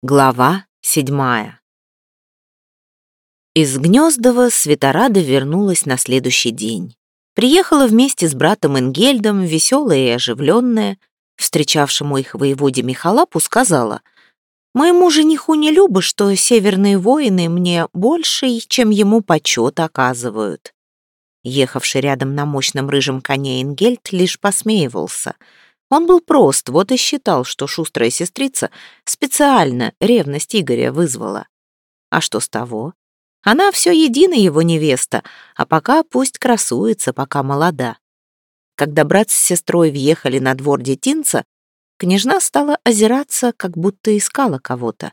Глава седьмая Из Гнездова Светорада вернулась на следующий день. Приехала вместе с братом Энгельдом, веселая и оживленная. Встречавшему их воеводе Михалапу сказала, «Моему жениху не любо, что северные воины мне больше, чем ему почет оказывают». Ехавший рядом на мощном рыжем коне Энгельд лишь посмеивался — он был прост, вот и считал, что шустрая сестрица специально ревность Игоря вызвала. А что с того? Она все едино его невеста, а пока пусть красуется, пока молода. Когда брат с сестрой въехали на двор детинца, княжна стала озираться, как будто искала кого-то.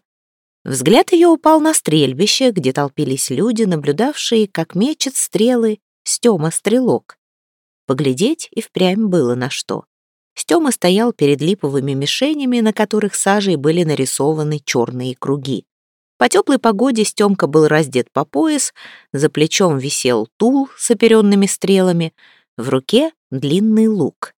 Взгляд ее упал на стрельбище, где толпились люди, наблюдавшие, как мечет стрелы Стема-стрелок. Поглядеть и впрямь было на что. Стёма стоял перед липовыми мишенями, на которых сажей были нарисованы черные круги. По теплой погоде Стёмка был раздет по пояс, за плечом висел тул с оперенными стрелами, в руке длинный лук.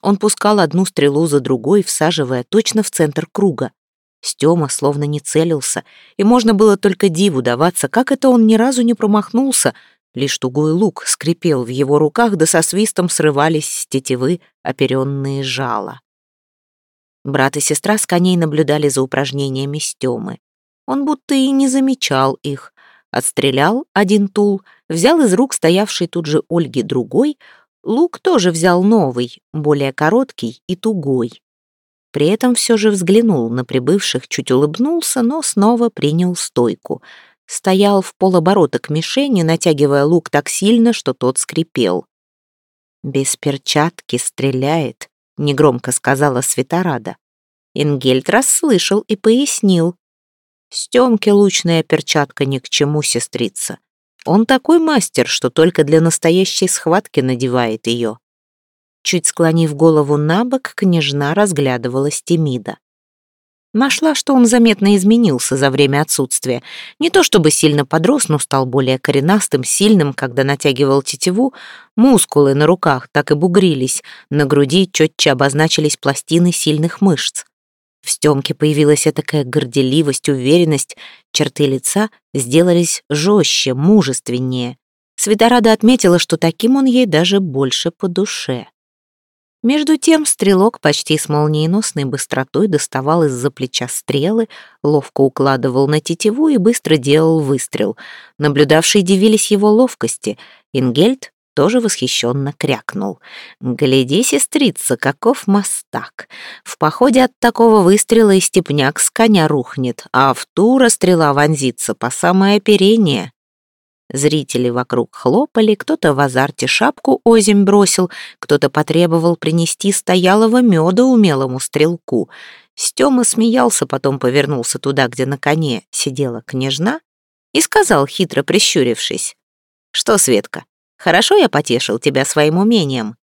Он пускал одну стрелу за другой, всаживая точно в центр круга. Стёма словно не целился, и можно было только диву даваться, как это он ни разу не промахнулся, Лишь тугой лук скрипел в его руках, да со свистом срывались с тетивы оперенные жала. Брат и сестра с коней наблюдали за упражнениями Стёмы. Он будто и не замечал их. Отстрелял один тул, взял из рук стоявшей тут же Ольги другой, лук тоже взял новый, более короткий и тугой. При этом все же взглянул на прибывших, чуть улыбнулся, но снова принял стойку — стоял в полоборота к мишени, натягивая лук так сильно, что тот скрипел. «Без перчатки стреляет», — негромко сказала Светорада. Ингельд расслышал и пояснил. «Стёмке лучная перчатка ни к чему, сестрица. Он такой мастер, что только для настоящей схватки надевает ее». Чуть склонив голову на бок, княжна разглядывала Стемида. Нашла, что он заметно изменился за время отсутствия. Не то чтобы сильно подрос, но стал более коренастым, сильным, когда натягивал тетиву. Мускулы на руках так и бугрились, на груди четче обозначились пластины сильных мышц. В Стёмке появилась такая горделивость, уверенность, черты лица сделались жестче, мужественнее. Светорада отметила, что таким он ей даже больше по душе. Между тем стрелок почти с молниеносной быстротой доставал из-за плеча стрелы, ловко укладывал на тетиву и быстро делал выстрел. Наблюдавшие дивились его ловкости. Ингельд тоже восхищенно крякнул. «Гляди, сестрица, каков мастак! В походе от такого выстрела и степняк с коня рухнет, а в тура стрела вонзится по самое оперение». Зрители вокруг хлопали, кто-то в азарте шапку озимь бросил, кто-то потребовал принести стоялого меда умелому стрелку. Стёма смеялся, потом повернулся туда, где на коне сидела княжна, и сказал, хитро прищурившись, «Что, Светка, хорошо я потешил тебя своим умением?»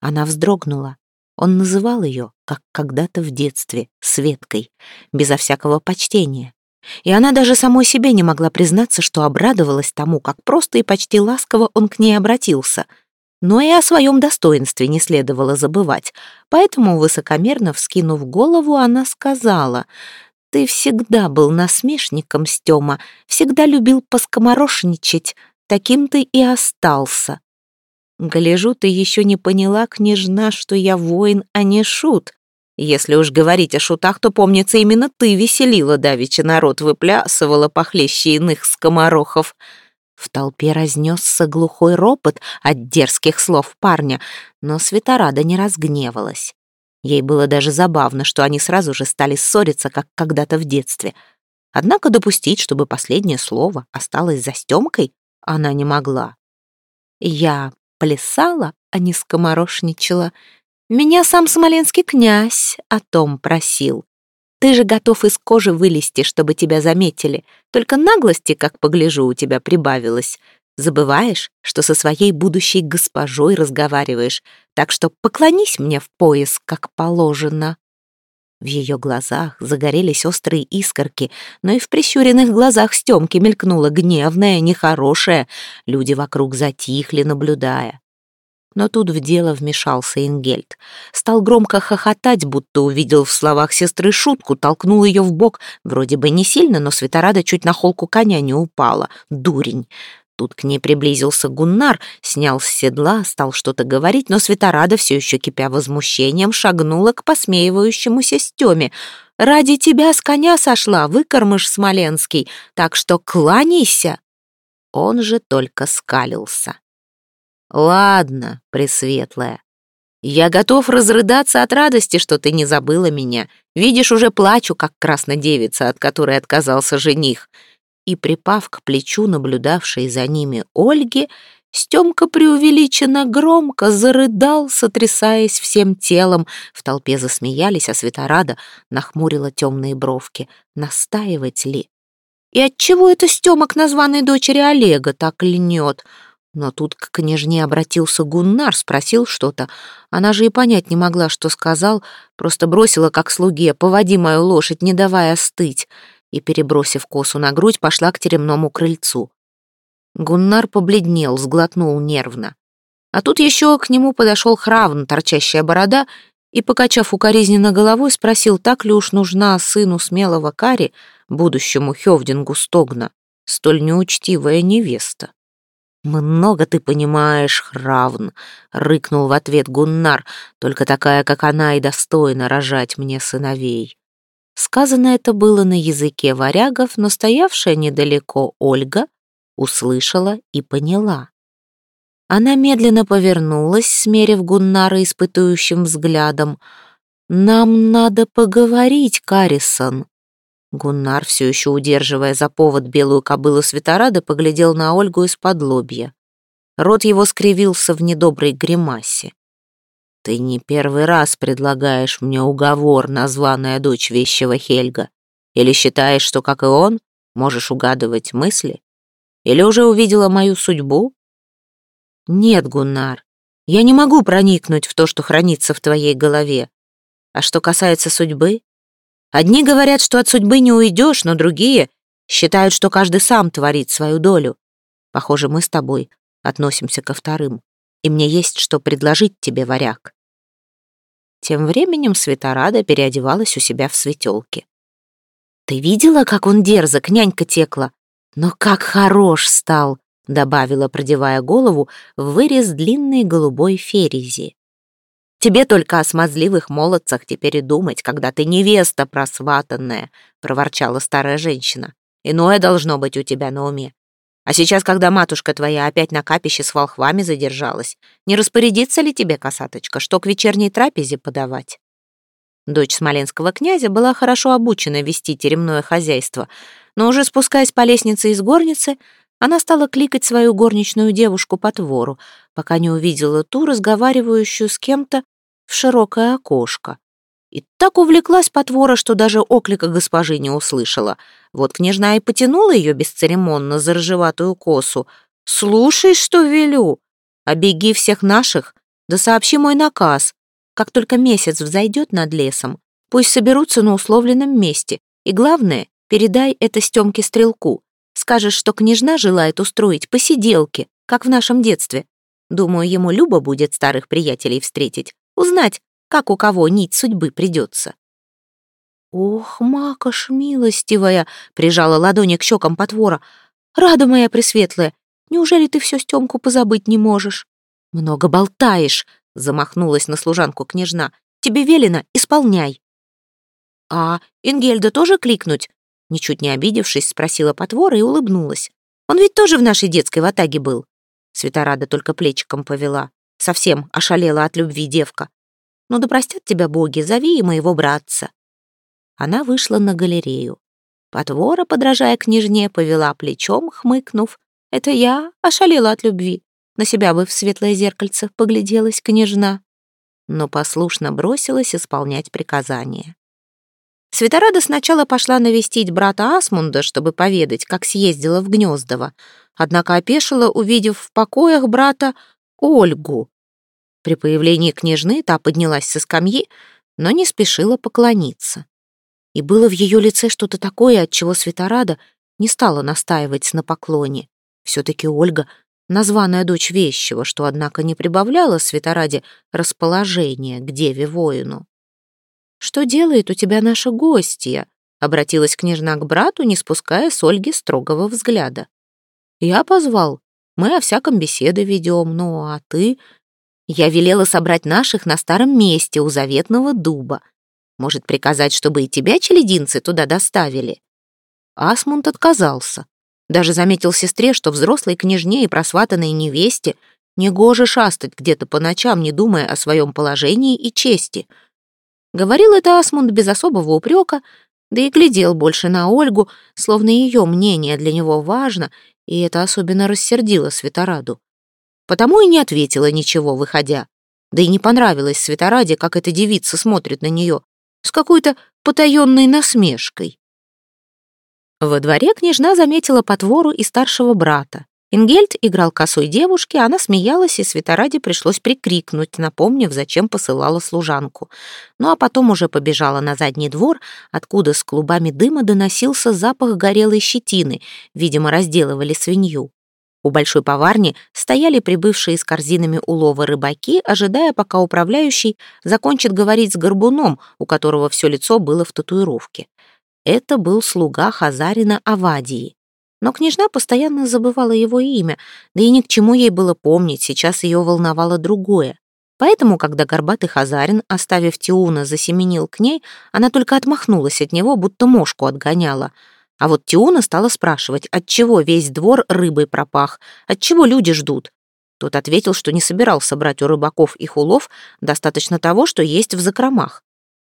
Она вздрогнула. Он называл ее, как когда-то в детстве, Светкой, безо всякого почтения. И она даже самой себе не могла признаться, что обрадовалась тому, как просто и почти ласково он к ней обратился. Но и о своем достоинстве не следовало забывать, поэтому, высокомерно вскинув голову, она сказала, «Ты всегда был насмешником, Стёма, всегда любил поскоморошничать, таким ты и остался». «Гляжу, ты еще не поняла, княжна, что я воин, а не шут», если уж говорить о шутах, то, помнится, именно ты веселила давеча народ, выплясывала похлеще иных скоморохов. В толпе разнесся глухой ропот от дерзких слов парня, но Светорада не разгневалась. Ей было даже забавно, что они сразу же стали ссориться, как когда-то в детстве. Однако допустить, чтобы последнее слово осталось за Стемкой, она не могла. Я плясала, а не скоморошничала, меня сам смоленский князь о том просил. Ты же готов из кожи вылезти, чтобы тебя заметили. Только наглости, как погляжу, у тебя прибавилось. Забываешь, что со своей будущей госпожой разговариваешь, так что поклонись мне в пояс, как положено». В ее глазах загорелись острые искорки, но и в прищуренных глазах Стемки мелькнула гневная, нехорошая. Люди вокруг затихли, наблюдая. Но тут в дело вмешался Ингельд. Стал громко хохотать, будто увидел в словах сестры шутку, толкнул ее в бок. Вроде бы не сильно, но Светорада чуть на холку коня не упала. Дурень. Тут к ней приблизился Гуннар, снял с седла, стал что-то говорить, но Светорада, все еще кипя возмущением, шагнула к посмеивающемуся Стеме. «Ради тебя с коня сошла, выкормыш Смоленский, так что кланяйся!» Он же только скалился. «Ладно, Пресветлая, я готов разрыдаться от радости, что ты не забыла меня. Видишь, уже плачу, как краснодевица, от которой отказался жених и, припав к плечу наблюдавшей за ними Ольги, Стемка преувеличенно громко зарыдал, сотрясаясь всем телом. В толпе засмеялись, а Светорада нахмурила темные бровки. Настаивать ли? И отчего это Стема к названной дочери Олега так льнет? Но тут к княжне обратился Гуннар, спросил что-то. Она же и понять не могла, что сказал, просто бросила как слуге «поводи мою лошадь, не давая остыть» и, перебросив косу на грудь, пошла к теремному крыльцу. Гуннар побледнел, сглотнул нервно. А тут еще к нему подошел Хравн, торчащая борода, и, покачав укоризненно головой, спросил, так ли уж нужна сыну смелого Кари, будущему Хевдингу Стогна, столь неучтивая невеста. «Много ты понимаешь, Хравн», — рыкнул в ответ Гуннар, «только такая, как она, и достойна рожать мне сыновей». Сказано это было на языке варягов, но стоявшая недалеко Ольга услышала и поняла. Она медленно повернулась, смерив Гуннара испытующим взглядом. «Нам надо поговорить, Каррисон». Гуннар, все еще удерживая за повод белую кобылу Светорада, поглядел на Ольгу из-под лобья. Рот его скривился в недоброй гримасе. «Ты не первый раз предлагаешь мне уговор, названная дочь вещего Хельга. Или считаешь, что, как и он, можешь угадывать мысли? Или уже увидела мою судьбу?» «Нет, Гуннар, я не могу проникнуть в то, что хранится в твоей голове. А что касается судьбы? Одни говорят, что от судьбы не уйдешь, но другие считают, что каждый сам творит свою долю. Похоже, мы с тобой относимся ко вторым, и мне есть что предложить тебе, варяг. Тем временем Светорада переодевалась у себя в светелке. «Ты видела, как он дерзок, нянька текла? Но как хорош стал!» — добавила, продевая голову в вырез длинной голубой ферези. «Тебе только о смазливых молодцах теперь и думать, когда ты невеста просватанная», — проворчала старая женщина. «Иное должно быть у тебя на уме. А сейчас, когда матушка твоя опять на капище с волхвами задержалась, не распорядится ли тебе, косаточка, что к вечерней трапезе подавать?» Дочь смоленского князя была хорошо обучена вести теремное хозяйство, но уже спускаясь по лестнице из горницы, она стала кликать свою горничную девушку по твору, пока не увидела ту, разговаривающую с кем-то в широкое окошко. И так увлеклась потвора, что даже оклика госпожи не услышала. Вот княжна и потянула ее бесцеремонно за рыжеватую косу. «Слушай, что велю! Обеги всех наших, да сообщи мой наказ. Как только месяц взойдет над лесом, пусть соберутся на условленном месте. И главное, передай это Стемке Стрелку. Скажешь, что княжна желает устроить посиделки, как в нашем детстве. Думаю, ему любо будет старых приятелей встретить, узнать, как у кого нить судьбы придется. «Ох, макаш милостивая!» — прижала ладони к щекам потвора. «Рада моя пресветлая! Неужели ты все Стемку позабыть не можешь?» «Много болтаешь!» — замахнулась на служанку княжна. «Тебе велено, исполняй!» «А Ингельда тоже кликнуть?» Ничуть не обидевшись, спросила потвора и улыбнулась. «Он ведь тоже в нашей детской ватаге был!» Светорада только плечиком повела. Совсем ошалела от любви девка. Ну да простят тебя боги, зови и моего братца». Она вышла на галерею. Потвора, подражая княжне, повела плечом, хмыкнув. «Это я ошалела от любви. На себя бы в светлое зеркальце погляделась княжна». Но послушно бросилась исполнять приказания. Светорада сначала пошла навестить брата Асмунда, чтобы поведать, как съездила в Гнездово, однако опешила, увидев в покоях брата Ольгу, при появлении княжны та поднялась со скамьи, но не спешила поклониться. И было в ее лице что-то такое, от чего Светорада не стала настаивать на поклоне. Все-таки Ольга названная дочь вещего, что, однако, не прибавляла святораде расположения к деве-воину. «Что делает у тебя наша гостья?» — обратилась княжна к брату, не спуская с Ольги строгого взгляда. «Я позвал. Мы о всяком беседы ведем. Ну, а ты...» «Я велела собрать наших на старом месте у заветного дуба. Может, приказать, чтобы и тебя, челединцы, туда доставили?» Асмунд отказался. Даже заметил сестре, что взрослой княжне и просватанной невесте негоже шастать где-то по ночам, не думая о своем положении и чести. Говорил это Асмунд без особого упрека, да и глядел больше на Ольгу, словно ее мнение для него важно, и это особенно рассердило Светораду. Потому и не ответила ничего, выходя. Да и не понравилось Светораде, как эта девица смотрит на нее, с какой-то потаенной насмешкой. Во дворе княжна заметила потвору и старшего брата. Ингельд играл косой девушке, она смеялась, и Светораде пришлось прикрикнуть, напомнив, зачем посылала служанку. Ну а потом уже побежала на задний двор, откуда с клубами дыма доносился запах горелой щетины, видимо, разделывали свинью. У большой поварни стояли прибывшие с корзинами улова рыбаки, ожидая, пока управляющий закончит говорить с горбуном, у которого все лицо было в татуировке. Это был слуга Хазарина Авадии. Но княжна постоянно забывала его имя, да и ни к чему ей было помнить, сейчас ее волновало другое. Поэтому, когда горбатый Хазарин, оставив Тиуна, засеменил к ней, она только отмахнулась от него, будто мошку отгоняла. А вот Тиуна стала спрашивать, отчего весь двор рыбой пропах, отчего люди ждут. Тот ответил, что не собирался брать у рыбаков их улов, достаточно того, что есть в закромах.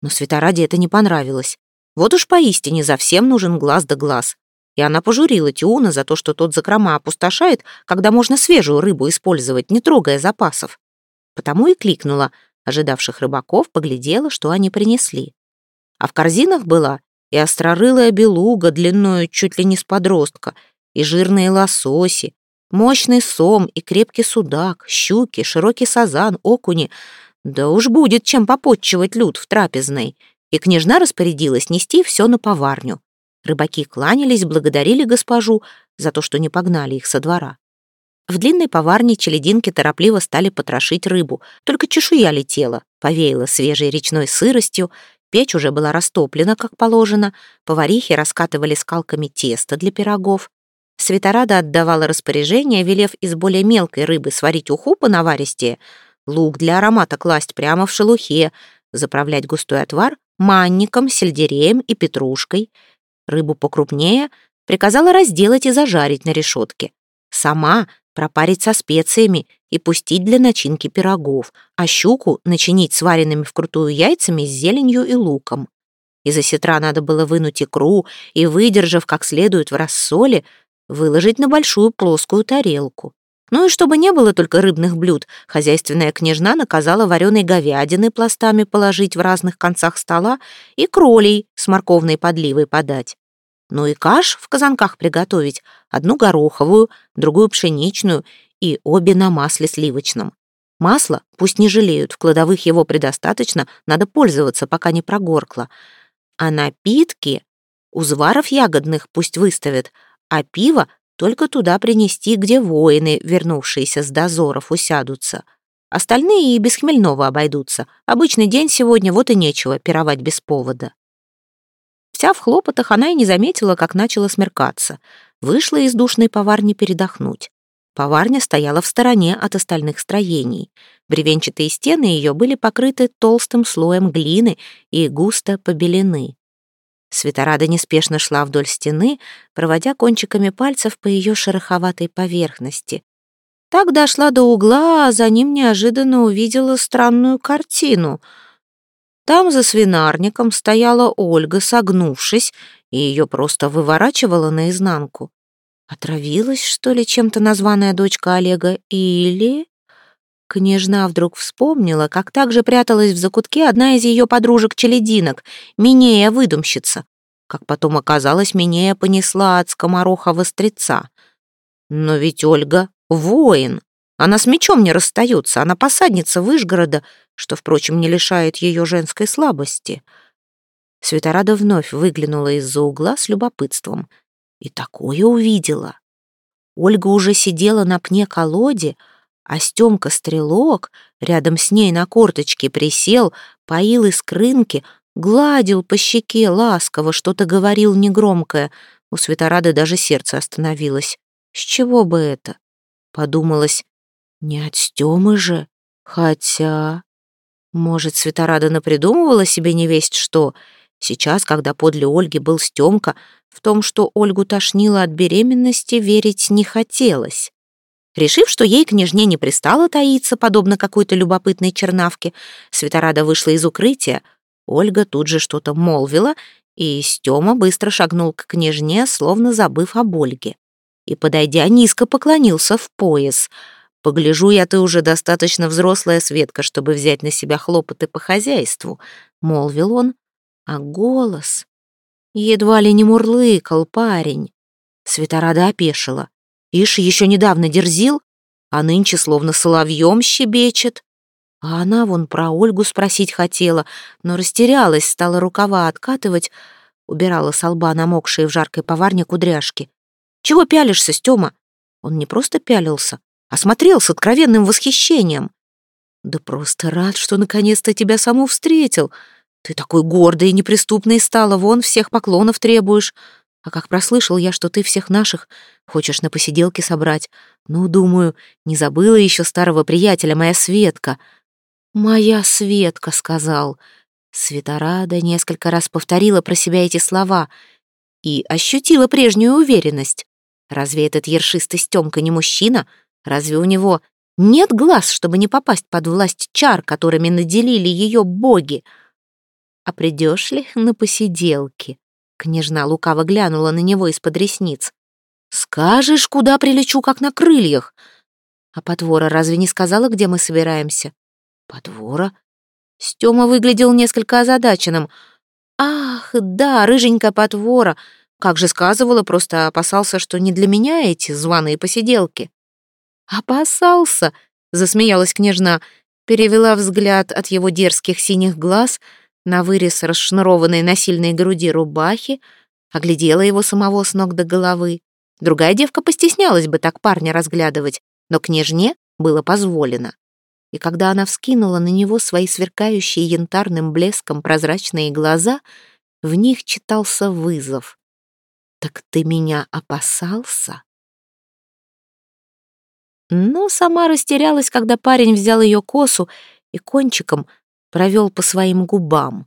Но Светораде это не понравилось. Вот уж поистине за всем нужен глаз да глаз. И она пожурила Тиуна за то, что тот закрома опустошает, когда можно свежую рыбу использовать, не трогая запасов. Потому и кликнула. Ожидавших рыбаков поглядела, что они принесли. А в корзинах была и острорылая белуга длиною чуть ли не с подростка, и жирные лососи, мощный сом и крепкий судак, щуки, широкий сазан, окуни. Да уж будет чем попотчевать люд в трапезной и княжна распорядилась нести все на поварню. Рыбаки кланялись, благодарили госпожу за то, что не погнали их со двора. В длинной поварне челединки торопливо стали потрошить рыбу, только чешуя летела, повеяла свежей речной сыростью, печь уже была растоплена, как положено, поварихи раскатывали скалками тесто для пирогов. Светорада отдавала распоряжение, велев из более мелкой рыбы сварить уху по наваристее, лук для аромата класть прямо в шелухе, заправлять густой отвар манником, сельдереем и петрушкой. Рыбу покрупнее приказала разделать и зажарить на решетке. Сама пропарить со специями и пустить для начинки пирогов, а щуку начинить сваренными вкрутую яйцами с зеленью и луком. Из осетра надо было вынуть икру и, выдержав как следует в рассоле, выложить на большую плоскую тарелку. Ну и чтобы не было только рыбных блюд, хозяйственная княжна наказала вареной говядины пластами положить в разных концах стола и кролей с морковной подливой подать. Ну и каш в казанках приготовить, одну гороховую, другую пшеничную и обе на масле сливочном. Масло пусть не жалеют, в кладовых его предостаточно, надо пользоваться, пока не прогоркло. А напитки узваров ягодных пусть выставят, а пиво только туда принести, где воины, вернувшиеся с дозоров, усядутся. Остальные и без хмельного обойдутся. Обычный день сегодня, вот и нечего пировать без повода. Вся в хлопотах, она и не заметила, как начало смеркаться. Вышла из душной поварни передохнуть. Поварня стояла в стороне от остальных строений. Бревенчатые стены ее были покрыты толстым слоем глины и густо побелены. Светорада неспешно шла вдоль стены, проводя кончиками пальцев по ее шероховатой поверхности. Так дошла до угла, а за ним неожиданно увидела странную картину. Там за свинарником стояла Ольга, согнувшись, и ее просто выворачивала наизнанку. Отравилась, что ли, чем-то названная дочка Олега? Или... Княжна вдруг вспомнила, как также пряталась в закутке одна из ее подружек-челединок, Минея-выдумщица. Как потом оказалось, Минея понесла от скомороха востреца. Но ведь Ольга — воин. Она с мечом не расстается, она посадница Выжгорода, что, впрочем, не лишает ее женской слабости. Светорада вновь выглянула из-за угла с любопытством. И такое увидела. Ольга уже сидела на пне колоде, а Стемка-стрелок рядом с ней на корточке присел, поил из крынки, гладил по щеке ласково, что-то говорил негромкое. У Светорады даже сердце остановилось. С чего бы это? Подумалось, не от Стемы же, хотя... Может, Светорада напридумывала себе невесть что? Сейчас, когда подле Ольги был Стемка, в том, что Ольгу тошнило от беременности, верить не хотелось. Решив, что ей княжне не пристало таиться, подобно какой-то любопытной чернавке, Светорада вышла из укрытия. Ольга тут же что-то молвила, и Стёма быстро шагнул к княжне, словно забыв об Ольге. И, подойдя, низко поклонился в пояс. «Погляжу я, ты уже достаточно взрослая, Светка, чтобы взять на себя хлопоты по хозяйству», — молвил он. А голос... Едва ли не мурлыкал парень. Светорада опешила. Ишь еще недавно дерзил, а нынче словно соловьем щебечет. А она вон про Ольгу спросить хотела, но растерялась, стала рукава откатывать, убирала с лба намокшие в жаркой поварне кудряшки. «Чего пялишься, Стёма?» Он не просто пялился, а смотрел с откровенным восхищением. «Да просто рад, что наконец-то тебя саму встретил. Ты такой гордый и неприступный стала, вон всех поклонов требуешь. А как прослышал я, что ты всех наших хочешь на посиделке собрать, ну, думаю, не забыла еще старого приятеля, моя Светка. Моя Светка, сказал. Светорада несколько раз повторила про себя эти слова и ощутила прежнюю уверенность. Разве этот ершистый Стёмка не мужчина? Разве у него нет глаз, чтобы не попасть под власть чар, которыми наделили ее боги? А придешь ли на посиделки? Княжна лукаво глянула на него из-под ресниц. «Скажешь, куда прилечу, как на крыльях?» «А потвора разве не сказала, где мы собираемся?» «Потвора?» Стёма выглядел несколько озадаченным. «Ах, да, рыженькая потвора. Как же сказывала, просто опасался, что не для меня эти званые посиделки». «Опасался?» — засмеялась княжна, перевела взгляд от его дерзких синих глаз — на вырез расшнурованной на сильной груди рубахи, оглядела его самого с ног до головы. Другая девка постеснялась бы так парня разглядывать, но княжне было позволено. И когда она вскинула на него свои сверкающие янтарным блеском прозрачные глаза, в них читался вызов. «Так ты меня опасался?» Но сама растерялась, когда парень взял ее косу и кончиком — провел по своим губам.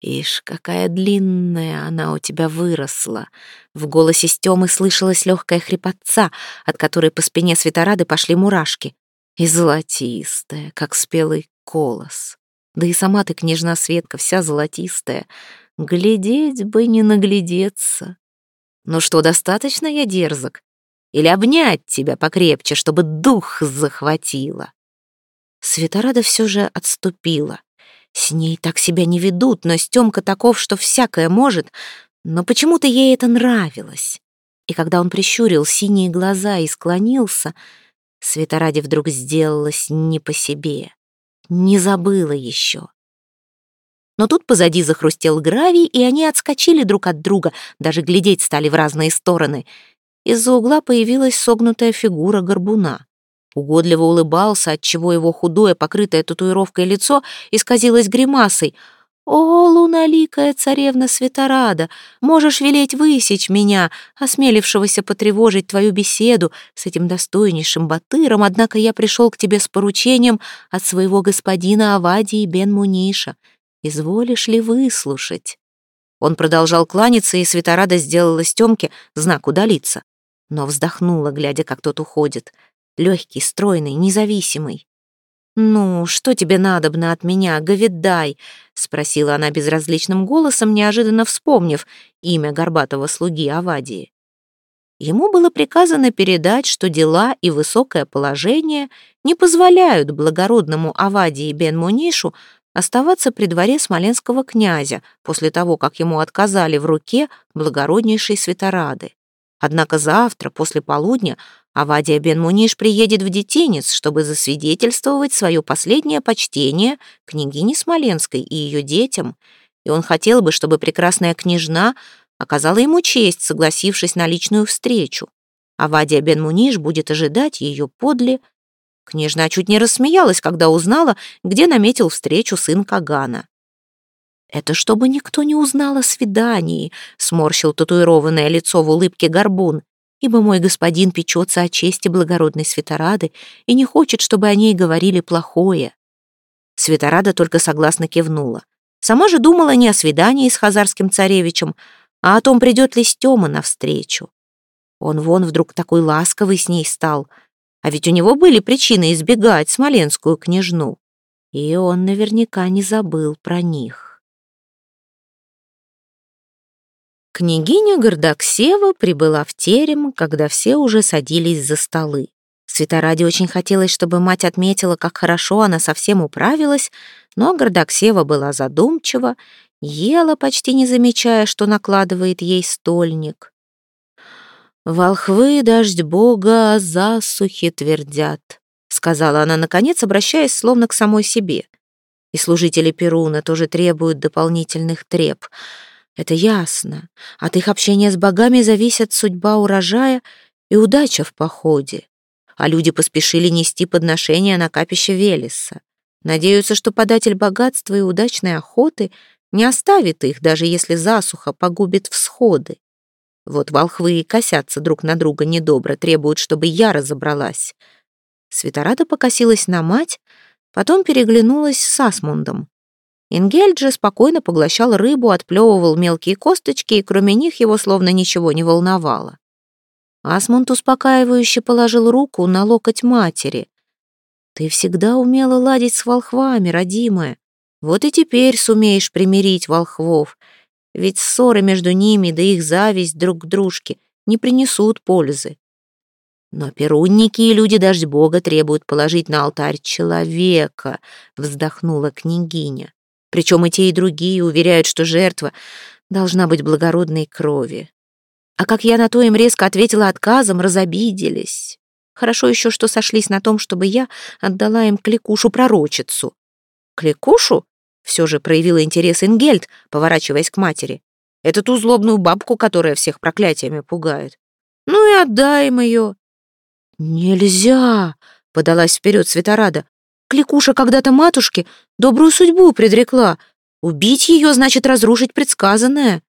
«Ишь, какая длинная она у тебя выросла!» В голосе Стёмы слышалась легкая хрипотца, от которой по спине Светорады пошли мурашки. И золотистая, как спелый колос. Да и сама ты, княжна Светка, вся золотистая. Глядеть бы не наглядеться. Ну что, достаточно я дерзок? Или обнять тебя покрепче, чтобы дух захватило? Светорада все же отступила. С ней так себя не ведут, но Стёмка таков, что всякое может, но почему-то ей это нравилось. И когда он прищурил синие глаза и склонился, Светораде вдруг сделалось не по себе. Не забыла еще. Но тут позади захрустел гравий, и они отскочили друг от друга, даже глядеть стали в разные стороны. Из-за угла появилась согнутая фигура горбуна угодливо улыбался, отчего его худое, покрытое татуировкой лицо исказилось гримасой. «О, луналикая царевна Светорада, можешь велеть высечь меня, осмелившегося потревожить твою беседу с этим достойнейшим батыром, однако я пришел к тебе с поручением от своего господина Авадии бен Муниша. Изволишь ли выслушать?» Он продолжал кланяться, и Светорада сделала Стемке знак удалиться. Но вздохнула, глядя, как тот уходит легкий, стройный, независимый. «Ну, что тебе надобно от меня, Говидай?» — спросила она безразличным голосом, неожиданно вспомнив имя горбатого слуги Авадии. Ему было приказано передать, что дела и высокое положение не позволяют благородному Авадии бен Мунишу оставаться при дворе смоленского князя после того, как ему отказали в руке благороднейшей Светорады. Однако завтра, после полудня, Авадия бен Муниш приедет в Детенец, чтобы засвидетельствовать свое последнее почтение княгине Смоленской и ее детям, и он хотел бы, чтобы прекрасная княжна оказала ему честь, согласившись на личную встречу. а Вадия бен Муниш будет ожидать ее подле. Княжна чуть не рассмеялась, когда узнала, где наметил встречу сын Кагана. «Это чтобы никто не узнал о свидании», — сморщил татуированное лицо в улыбке горбун, «ибо мой господин печется о чести благородной Светорады и не хочет, чтобы о ней говорили плохое». Светорада только согласно кивнула. Сама же думала не о свидании с хазарским царевичем, а о том, придет ли Стема навстречу. Он вон вдруг такой ласковый с ней стал, а ведь у него были причины избегать смоленскую княжну. И он наверняка не забыл про них. Княгиня Гордоксева прибыла в терем, когда все уже садились за столы. Светораде очень хотелось, чтобы мать отметила, как хорошо она совсем управилась, но Гордоксева была задумчива, ела, почти не замечая, что накладывает ей стольник. «Волхвы, дождь бога, о засухе твердят», — сказала она, наконец, обращаясь словно к самой себе. «И служители Перуна тоже требуют дополнительных треб. Это ясно. От их общения с богами зависит судьба урожая и удача в походе а люди поспешили нести подношения на капище Велеса. Надеются, что податель богатства и удачной охоты не оставит их, даже если засуха погубит всходы. Вот волхвы и косятся друг на друга недобро, требуют, чтобы я разобралась. Светорада покосилась на мать, потом переглянулась с Асмундом. Ингельд же спокойно поглощал рыбу, отплевывал мелкие косточки, и кроме них его словно ничего не волновало. Асмунд успокаивающе положил руку на локоть матери. «Ты всегда умела ладить с волхвами, родимая. Вот и теперь сумеешь примирить волхвов. Ведь ссоры между ними да их зависть друг к дружке не принесут пользы. Но перунники и люди дождь бога требуют положить на алтарь человека», — вздохнула княгиня. Причем и те, и другие уверяют, что жертва должна быть благородной крови. А как я на то им резко ответила отказом, разобиделись. Хорошо еще, что сошлись на том, чтобы я отдала им кликушу-пророчицу. «Кликушу?» — все же проявила интерес Ингельд, поворачиваясь к матери. «Это ту злобную бабку, которая всех проклятиями пугает. Ну и отдай им ее». «Нельзя!» — подалась вперед Светорада. «Кликуша когда-то матушке добрую судьбу предрекла. Убить ее значит разрушить предсказанное.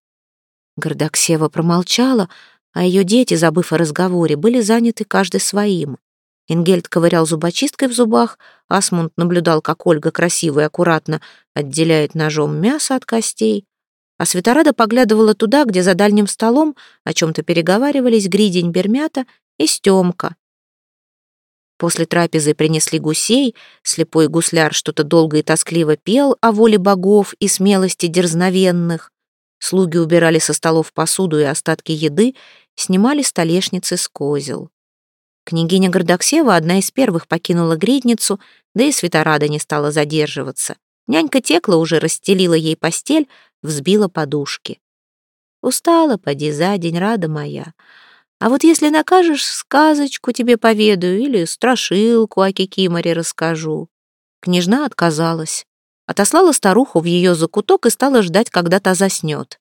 Гордоксева промолчала, а ее дети, забыв о разговоре, были заняты каждый своим. Ингельд ковырял зубочисткой в зубах, Асмунд наблюдал, как Ольга красиво и аккуратно отделяет ножом мясо от костей, а Светорада поглядывала туда, где за дальним столом о чем-то переговаривались Гридень Бермята и Стемка. После трапезы принесли гусей, слепой гусляр что-то долго и тоскливо пел о воле богов и смелости дерзновенных. Слуги убирали со столов посуду и остатки еды, снимали столешницы с козел. Княгиня Гордоксева одна из первых покинула гридницу, да и Светорада не стала задерживаться. Нянька Текла уже расстелила ей постель, взбила подушки. «Устала, поди, за день, рада моя. А вот если накажешь, сказочку тебе поведаю или страшилку о Кикиморе расскажу». Княжна отказалась отослала старуху в ее закуток и стала ждать, когда та заснет.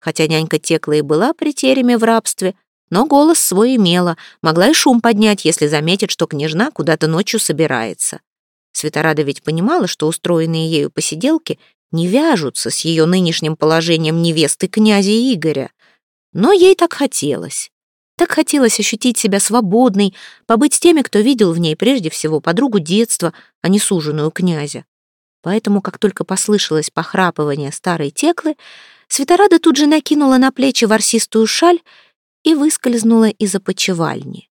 Хотя нянька текла и была при тереме в рабстве, но голос свой имела, могла и шум поднять, если заметит, что княжна куда-то ночью собирается. Светорада ведь понимала, что устроенные ею посиделки не вяжутся с ее нынешним положением невесты князя Игоря. Но ей так хотелось. Так хотелось ощутить себя свободной, побыть с теми, кто видел в ней прежде всего подругу детства, а не суженую князя. Поэтому, как только послышалось похрапывание старой теклы, Светорада тут же накинула на плечи ворсистую шаль и выскользнула из опочивальни.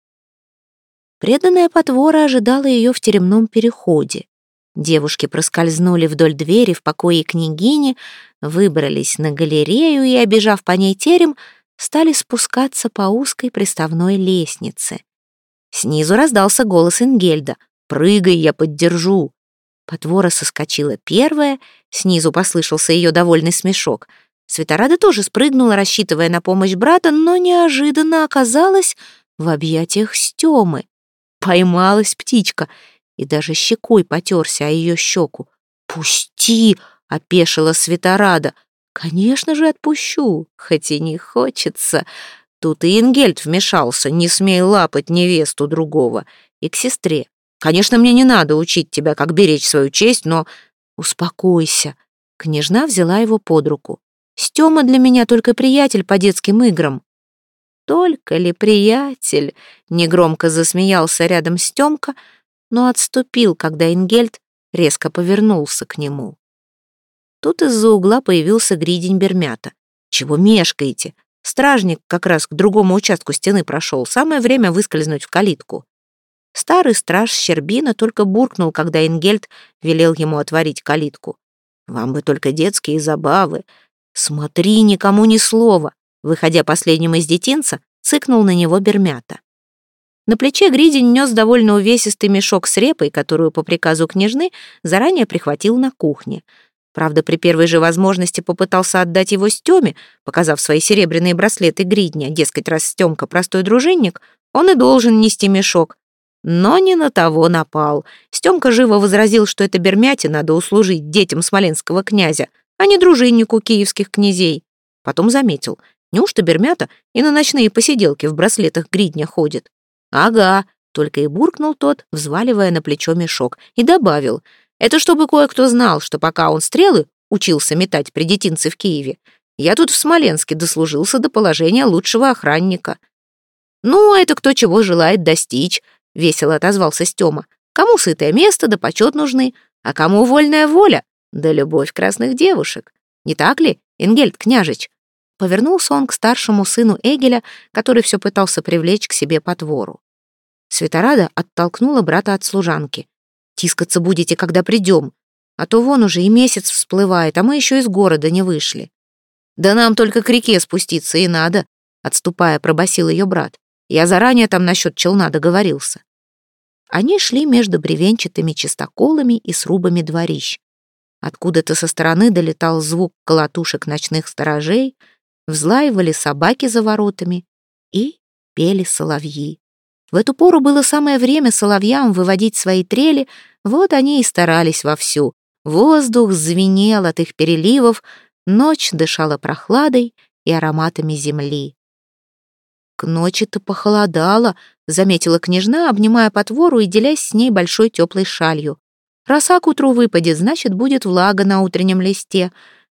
Преданная потвора ожидала ее в теремном переходе. Девушки проскользнули вдоль двери в покое княгини, выбрались на галерею и, обежав по ней терем, стали спускаться по узкой приставной лестнице. Снизу раздался голос Ингельда. «Прыгай, я поддержу!» Потвора соскочила первая, снизу послышался ее довольный смешок. Светорада тоже спрыгнула, рассчитывая на помощь брата, но неожиданно оказалась в объятиях Стемы. Поймалась птичка и даже щекой потерся о ее щеку. «Пусти!» — опешила Светорада. «Конечно же отпущу, хоть и не хочется». Тут и Ингельд вмешался, не смей лапать невесту другого. И к сестре. Конечно, мне не надо учить тебя, как беречь свою честь, но... Успокойся. Княжна взяла его под руку. Стёма для меня только приятель по детским играм. Только ли приятель? Негромко засмеялся рядом Стёмка, но отступил, когда Ингельд резко повернулся к нему. Тут из-за угла появился гридень Бермята. «Чего мешкаете? Стражник как раз к другому участку стены прошел. Самое время выскользнуть в калитку. Старый страж Щербина только буркнул, когда Ингельд велел ему отворить калитку. «Вам бы только детские забавы. Смотри, никому ни слова!» Выходя последним из детинца, цыкнул на него Бермята. На плече Гридень нес довольно увесистый мешок с репой, которую по приказу княжны заранее прихватил на кухне — Правда, при первой же возможности попытался отдать его Стёме, показав свои серебряные браслеты гридня, дескать, раз Стёмка простой дружинник, он и должен нести мешок. Но не на того напал. Стёмка живо возразил, что это бермяти надо услужить детям смоленского князя, а не дружиннику киевских князей. Потом заметил, неужто бермята и на ночные посиделки в браслетах гридня ходит? Ага, только и буркнул тот, взваливая на плечо мешок, и добавил — это чтобы кое-кто знал, что пока он стрелы учился метать при детинце в Киеве, я тут в Смоленске дослужился до положения лучшего охранника. «Ну, это кто чего желает достичь», — весело отозвался Стёма. «Кому сытое место да почет нужны, а кому вольная воля да любовь красных девушек. Не так ли, Ингельд княжич?» Повернулся он к старшему сыну Эгеля, который все пытался привлечь к себе потвору. Светорада оттолкнула брата от служанки. Тискаться будете, когда придем. А то вон уже и месяц всплывает, а мы еще из города не вышли. Да нам только к реке спуститься и надо, отступая, пробасил ее брат. Я заранее там насчет челна договорился. Они шли между бревенчатыми чистоколами и срубами дворищ. Откуда-то со стороны долетал звук колотушек ночных сторожей, взлаивали собаки за воротами и пели соловьи. В эту пору было самое время соловьям выводить свои трели, вот они и старались вовсю. Воздух звенел от их переливов, ночь дышала прохладой и ароматами земли. «К ночи-то похолодало», — заметила княжна, обнимая потвору и делясь с ней большой теплой шалью. «Роса к утру выпадет, значит, будет влага на утреннем листе.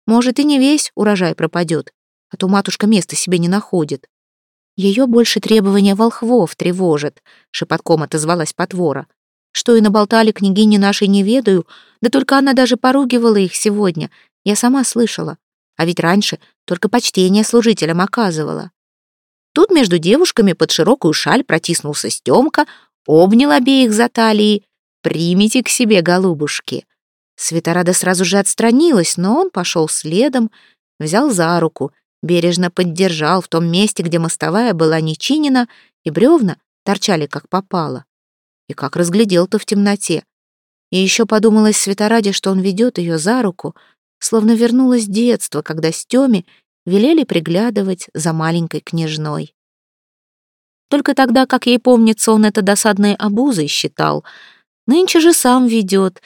Может, и не весь урожай пропадет, а то матушка места себе не находит». Ее больше требования волхвов тревожат, шепотком отозвалась потвора. Что и наболтали княгини нашей не ведаю, да только она даже поругивала их сегодня. Я сама слышала. А ведь раньше только почтение служителям оказывала. Тут между девушками под широкую шаль протиснулся Стемка, обнял обеих за талии. «Примите к себе, голубушки». Светорада сразу же отстранилась, но он пошел следом, взял за руку бережно поддержал в том месте, где мостовая была нечинена, и бревна торчали как попало. И как разглядел-то в темноте. И еще подумалось Светораде, что он ведет ее за руку, словно вернулось детство, когда Стеме велели приглядывать за маленькой княжной. Только тогда, как ей помнится, он это досадной обузой считал. Нынче же сам ведет,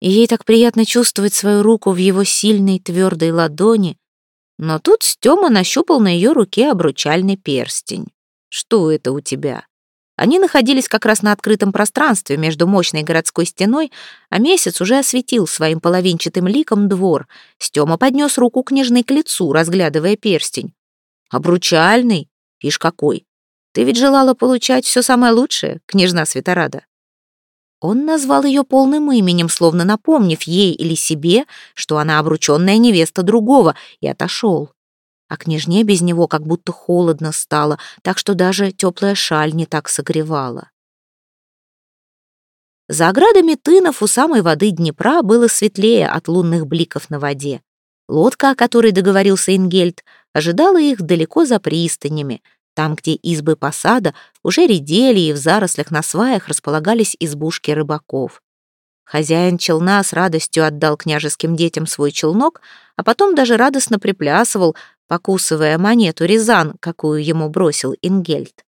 и ей так приятно чувствовать свою руку в его сильной твердой ладони, но тут Стёма нащупал на ее руке обручальный перстень. «Что это у тебя?» Они находились как раз на открытом пространстве между мощной городской стеной, а месяц уже осветил своим половинчатым ликом двор. Стёма поднес руку княжной к лицу, разглядывая перстень. «Обручальный? Ишь какой! Ты ведь желала получать все самое лучшее, княжна Светорада». Он назвал ее полным именем, словно напомнив ей или себе, что она обрученная невеста другого, и отошел. А княжне без него как будто холодно стало, так что даже теплая шаль не так согревала. За оградами тынов у самой воды Днепра было светлее от лунных бликов на воде. Лодка, о которой договорился Ингельд, ожидала их далеко за пристанями — там, где избы посада уже редели и в зарослях на сваях располагались избушки рыбаков. Хозяин челна с радостью отдал княжеским детям свой челнок, а потом даже радостно приплясывал, покусывая монету Рязан, какую ему бросил Ингельд.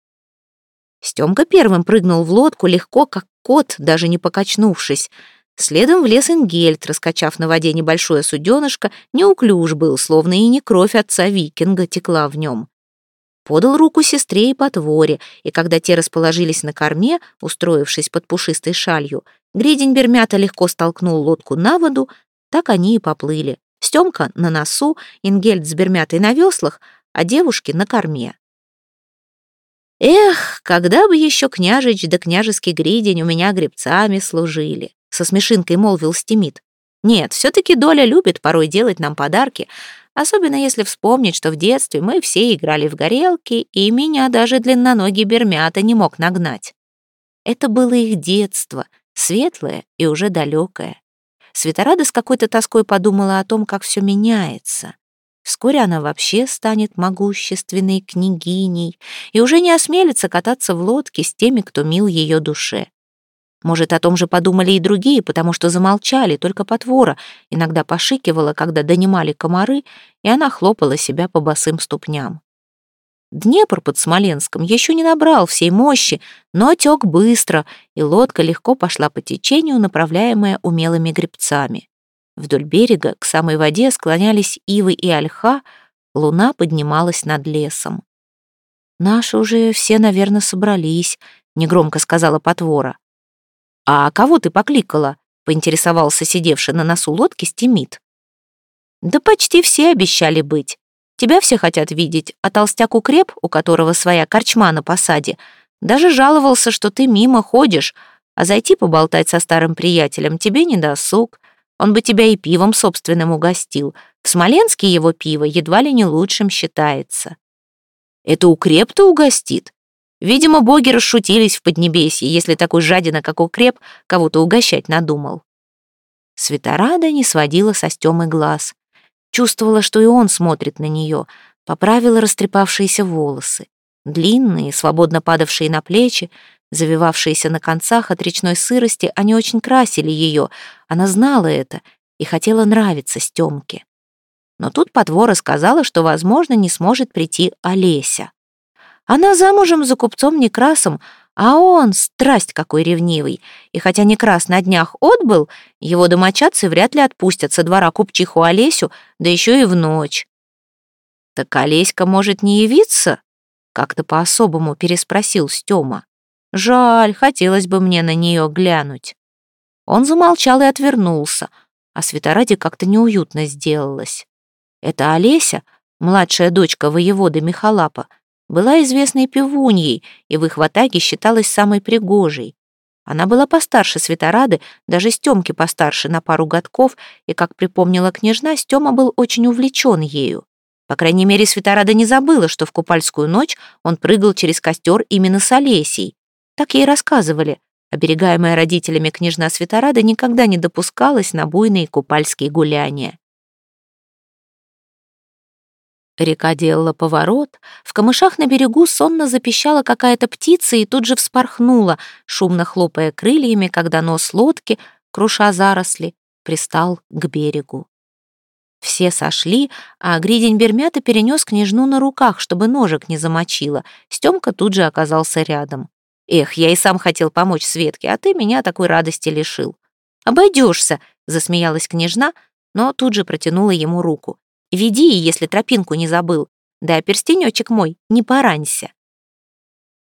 Стемка первым прыгнул в лодку легко, как кот, даже не покачнувшись. Следом влез Ингельд, раскачав на воде небольшое суденышко, неуклюж был, словно и не кровь отца викинга текла в нем. Подал руку сестре и потворе, и когда те расположились на корме, устроившись под пушистой шалью, Гридень Бермята легко столкнул лодку на воду, так они и поплыли. Стемка на носу, Ингельд с Бермятой на веслах, а девушки на корме. Эх, когда бы еще княжич да княжеский гридень у меня гребцами служили, со смешинкой молвил Стимит. Нет, все-таки доля любит порой делать нам подарки, особенно если вспомнить, что в детстве мы все играли в горелки, и меня даже длинноногий Бермята не мог нагнать. Это было их детство, светлое и уже далекое. Светорада с какой-то тоской подумала о том, как все меняется. Вскоре она вообще станет могущественной княгиней и уже не осмелится кататься в лодке с теми, кто мил ее душе. Может, о том же подумали и другие, потому что замолчали, только потвора иногда пошикивала, когда донимали комары, и она хлопала себя по босым ступням. Днепр под Смоленском еще не набрал всей мощи, но тек быстро, и лодка легко пошла по течению, направляемая умелыми гребцами. Вдоль берега к самой воде склонялись ивы и ольха, луна поднималась над лесом. «Наши уже все, наверное, собрались», — негромко сказала потвора. «А кого ты покликала?» — поинтересовался сидевший на носу лодки Стимит. «Да почти все обещали быть. Тебя все хотят видеть, а толстяк укреп, у которого своя корчма на посаде, даже жаловался, что ты мимо ходишь, а зайти поболтать со старым приятелем тебе не досуг. Он бы тебя и пивом собственным угостил. В Смоленске его пиво едва ли не лучшим считается. Это укреп-то угостит. Видимо, боги расшутились в Поднебесье, если такой жадина, как укреп, кого-то угощать надумал. Светорада не сводила со Стёмы глаз. Чувствовала, что и он смотрит на нее, поправила растрепавшиеся волосы. Длинные, свободно падавшие на плечи, завивавшиеся на концах от речной сырости, они очень красили ее. Она знала это и хотела нравиться Стемке. Но тут потвора сказала, что, возможно, не сможет прийти Олеся. Она замужем за купцом Некрасом, а он, страсть какой ревнивый, и хотя Некрас на днях отбыл, его домочадцы вряд ли отпустят со двора купчиху Олесю, да еще и в ночь. «Так Олеська может не явиться?» — как-то по-особому переспросил Стёма. «Жаль, хотелось бы мне на нее глянуть». Он замолчал и отвернулся, а Светораде как-то неуютно сделалось. Это Олеся, младшая дочка воеводы Михалапа, была известной певуньей и в их ватаге считалась самой пригожей. Она была постарше Светорады, даже Стёмки постарше на пару годков, и, как припомнила княжна, Стёма был очень увлечен ею. По крайней мере, Светорада не забыла, что в купальскую ночь он прыгал через костер именно с Олесей. Так ей рассказывали. Оберегаемая родителями княжна Светорада никогда не допускалась на буйные купальские гуляния. Река делала поворот, в камышах на берегу сонно запищала какая-то птица и тут же вспорхнула, шумно хлопая крыльями, когда нос лодки, круша заросли, пристал к берегу. Все сошли, а Гридень Бермята перенес княжну на руках, чтобы ножек не замочила. Стемка тут же оказался рядом. «Эх, я и сам хотел помочь Светке, а ты меня такой радости лишил». «Обойдешься», — засмеялась княжна, но тут же протянула ему руку. Веди, если тропинку не забыл. Да, перстенечек мой, не поранься.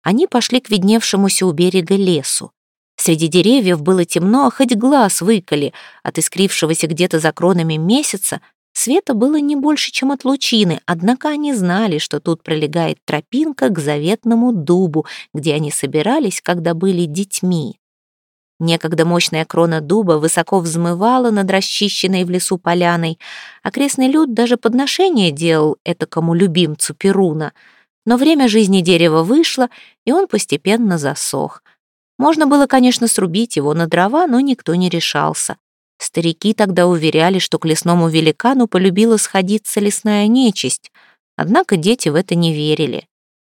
Они пошли к видневшемуся у берега лесу. Среди деревьев было темно, хоть глаз выколи. От искрившегося где-то за кронами месяца света было не больше, чем от лучины, однако они знали, что тут пролегает тропинка к заветному дубу, где они собирались, когда были детьми. Некогда мощная крона дуба высоко взмывала над расчищенной в лесу поляной. Окрестный люд даже подношение делал этакому любимцу Перуна. Но время жизни дерева вышло, и он постепенно засох. Можно было, конечно, срубить его на дрова, но никто не решался. Старики тогда уверяли, что к лесному великану полюбила сходиться лесная нечисть. Однако дети в это не верили.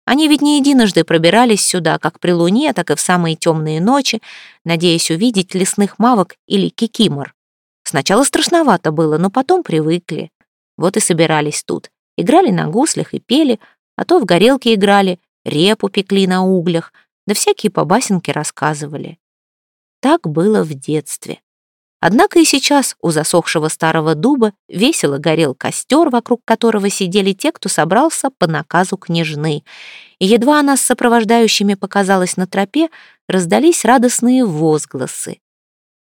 Они ведь не единожды пробирались сюда, как при луне, так и в самые темные ночи, надеясь увидеть лесных мавок или кикимор. Сначала страшновато было, но потом привыкли. Вот и собирались тут. Играли на гуслях и пели, а то в горелке играли, репу пекли на углях, да всякие побасенки рассказывали. Так было в детстве. Однако и сейчас у засохшего старого дуба весело горел костер, вокруг которого сидели те, кто собрался по наказу княжны. И едва она с сопровождающими показалась на тропе, раздались радостные возгласы.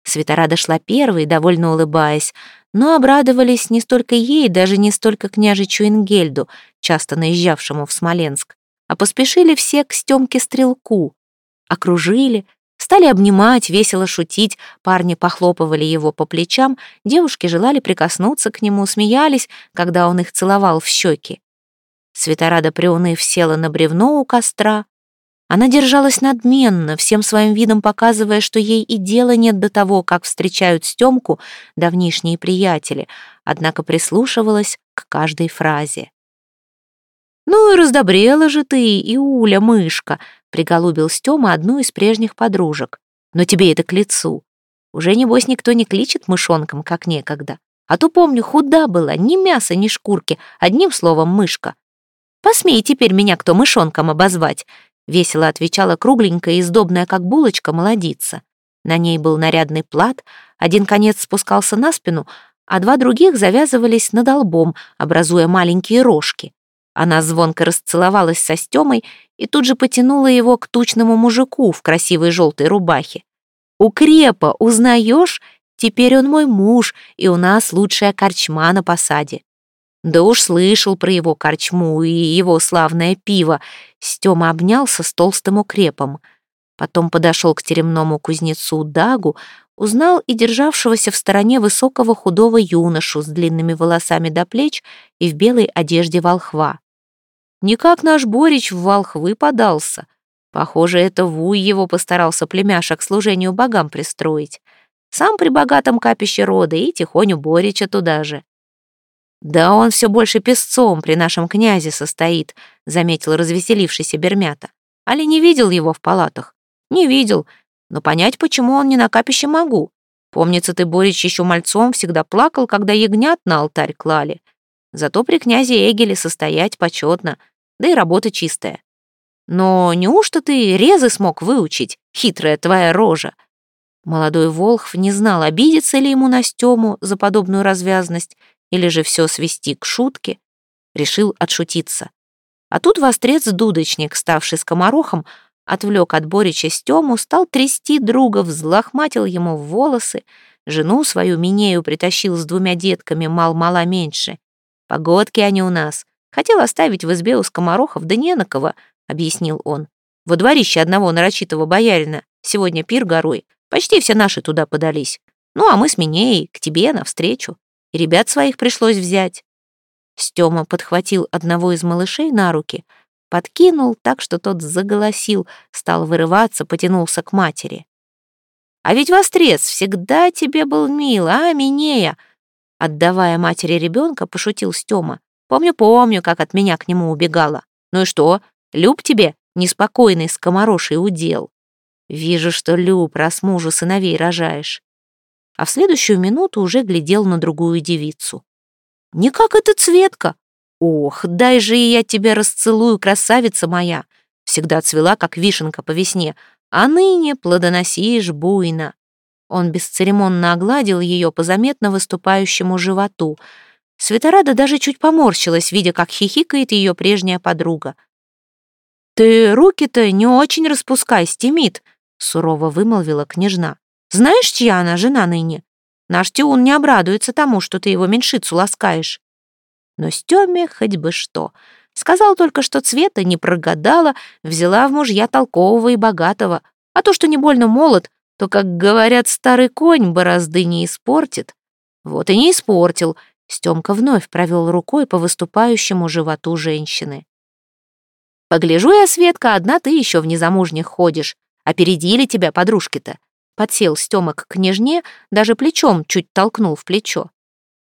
Светорада шла первой, довольно улыбаясь, но обрадовались не столько ей, даже не столько княжичу Ингельду, часто наезжавшему в Смоленск, а поспешили все к Стемке Стрелку. Окружили, стали обнимать, весело шутить, парни похлопывали его по плечам, девушки желали прикоснуться к нему, смеялись, когда он их целовал в щеки. Светорада приуныв села на бревно у костра, она держалась надменно, всем своим видом показывая, что ей и дела нет до того, как встречают Стемку давнишние приятели, однако прислушивалась к каждой фразе. «Ну и раздобрела же ты, Иуля, мышка!» — приголубил Стема одну из прежних подружек. «Но тебе это к лицу. Уже, небось, никто не кличет мышонком, как некогда. А то, помню, худа была, ни мяса, ни шкурки, одним словом, мышка. Посмей теперь меня кто мышонком обозвать. Весело отвечала кругленькая и сдобная, как булочка, молодица. На ней был нарядный плат, один конец спускался на спину, а два других завязывались над лбом, образуя маленькие рожки. Она звонко расцеловалась со Стемой и тут же потянула его к тучному мужику в красивой желтой рубахе. «Укрепа, узнаешь? Теперь он мой муж, и у нас лучшая корчма на посаде». Да уж слышал про его корчму и его славное пиво. Стёма обнялся с толстым укрепом. Потом подошел к теремному кузнецу Дагу, узнал и державшегося в стороне высокого худого юношу с длинными волосами до плеч и в белой одежде волхва. Никак наш Борич в волхвы подался. Похоже, это Вуй его постарался племяша к служению богам пристроить. Сам при богатом капище рода и тихоню Борича туда же. «Да он все больше песцом при нашем князе состоит», — заметил развеселившийся Бермята. «Али не видел его в палатах?» «Не видел, но понять, почему он не на капище могу. Помнится, ты, Борич, еще мальцом всегда плакал, когда ягнят на алтарь клали. Зато при князе Эгеле состоять почетно, да и работа чистая. Но неужто ты резы смог выучить, хитрая твоя рожа?» Молодой Волхв не знал, обидится ли ему на Стему за подобную развязность, или же все свести к шутке, решил отшутиться. А тут вострец-дудочник, ставший скоморохом, отвлек от Борича Стему, стал трясти друга, взлохматил ему волосы, жену свою Минею притащил с двумя детками мал-мала меньше. Погодки они у нас. Хотел оставить в избе у скоморохов, да не на кого, объяснил он. Во дворище одного нарочитого боярина. Сегодня пир горой. Почти все наши туда подались. Ну, а мы с Минеей к тебе навстречу и ребят своих пришлось взять. Стёма подхватил одного из малышей на руки, подкинул так, что тот заголосил, стал вырываться, потянулся к матери. «А ведь Вострец всегда тебе был мил, а, Минея?» Отдавая матери ребенка, пошутил Стёма. «Помню, помню, как от меня к нему убегала. Ну и что, Люб тебе, неспокойный скомороший удел? Вижу, что Люб, раз мужу сыновей рожаешь а в следующую минуту уже глядел на другую девицу. «Не как эта Цветка! Ох, дай же и я тебя расцелую, красавица моя! Всегда цвела, как вишенка по весне, а ныне плодоносишь буйно». Он бесцеремонно огладил ее по заметно выступающему животу. Светорада даже чуть поморщилась, видя, как хихикает ее прежняя подруга. «Ты руки-то не очень распускай, стемит», — сурово вымолвила княжна. Знаешь, чья она жена ныне? Наш Тиун не обрадуется тому, что ты его меньшицу ласкаешь. Но Стёме хоть бы что. Сказал только, что Цвета не прогадала, взяла в мужья толкового и богатого. А то, что не больно молод, то, как говорят, старый конь борозды не испортит. Вот и не испортил. Стёмка вновь провел рукой по выступающему животу женщины. «Погляжу я, Светка, одна ты еще в незамужних ходишь. Опередили тебя подружки-то. Подсел Стёма к княжне, даже плечом чуть толкнул в плечо.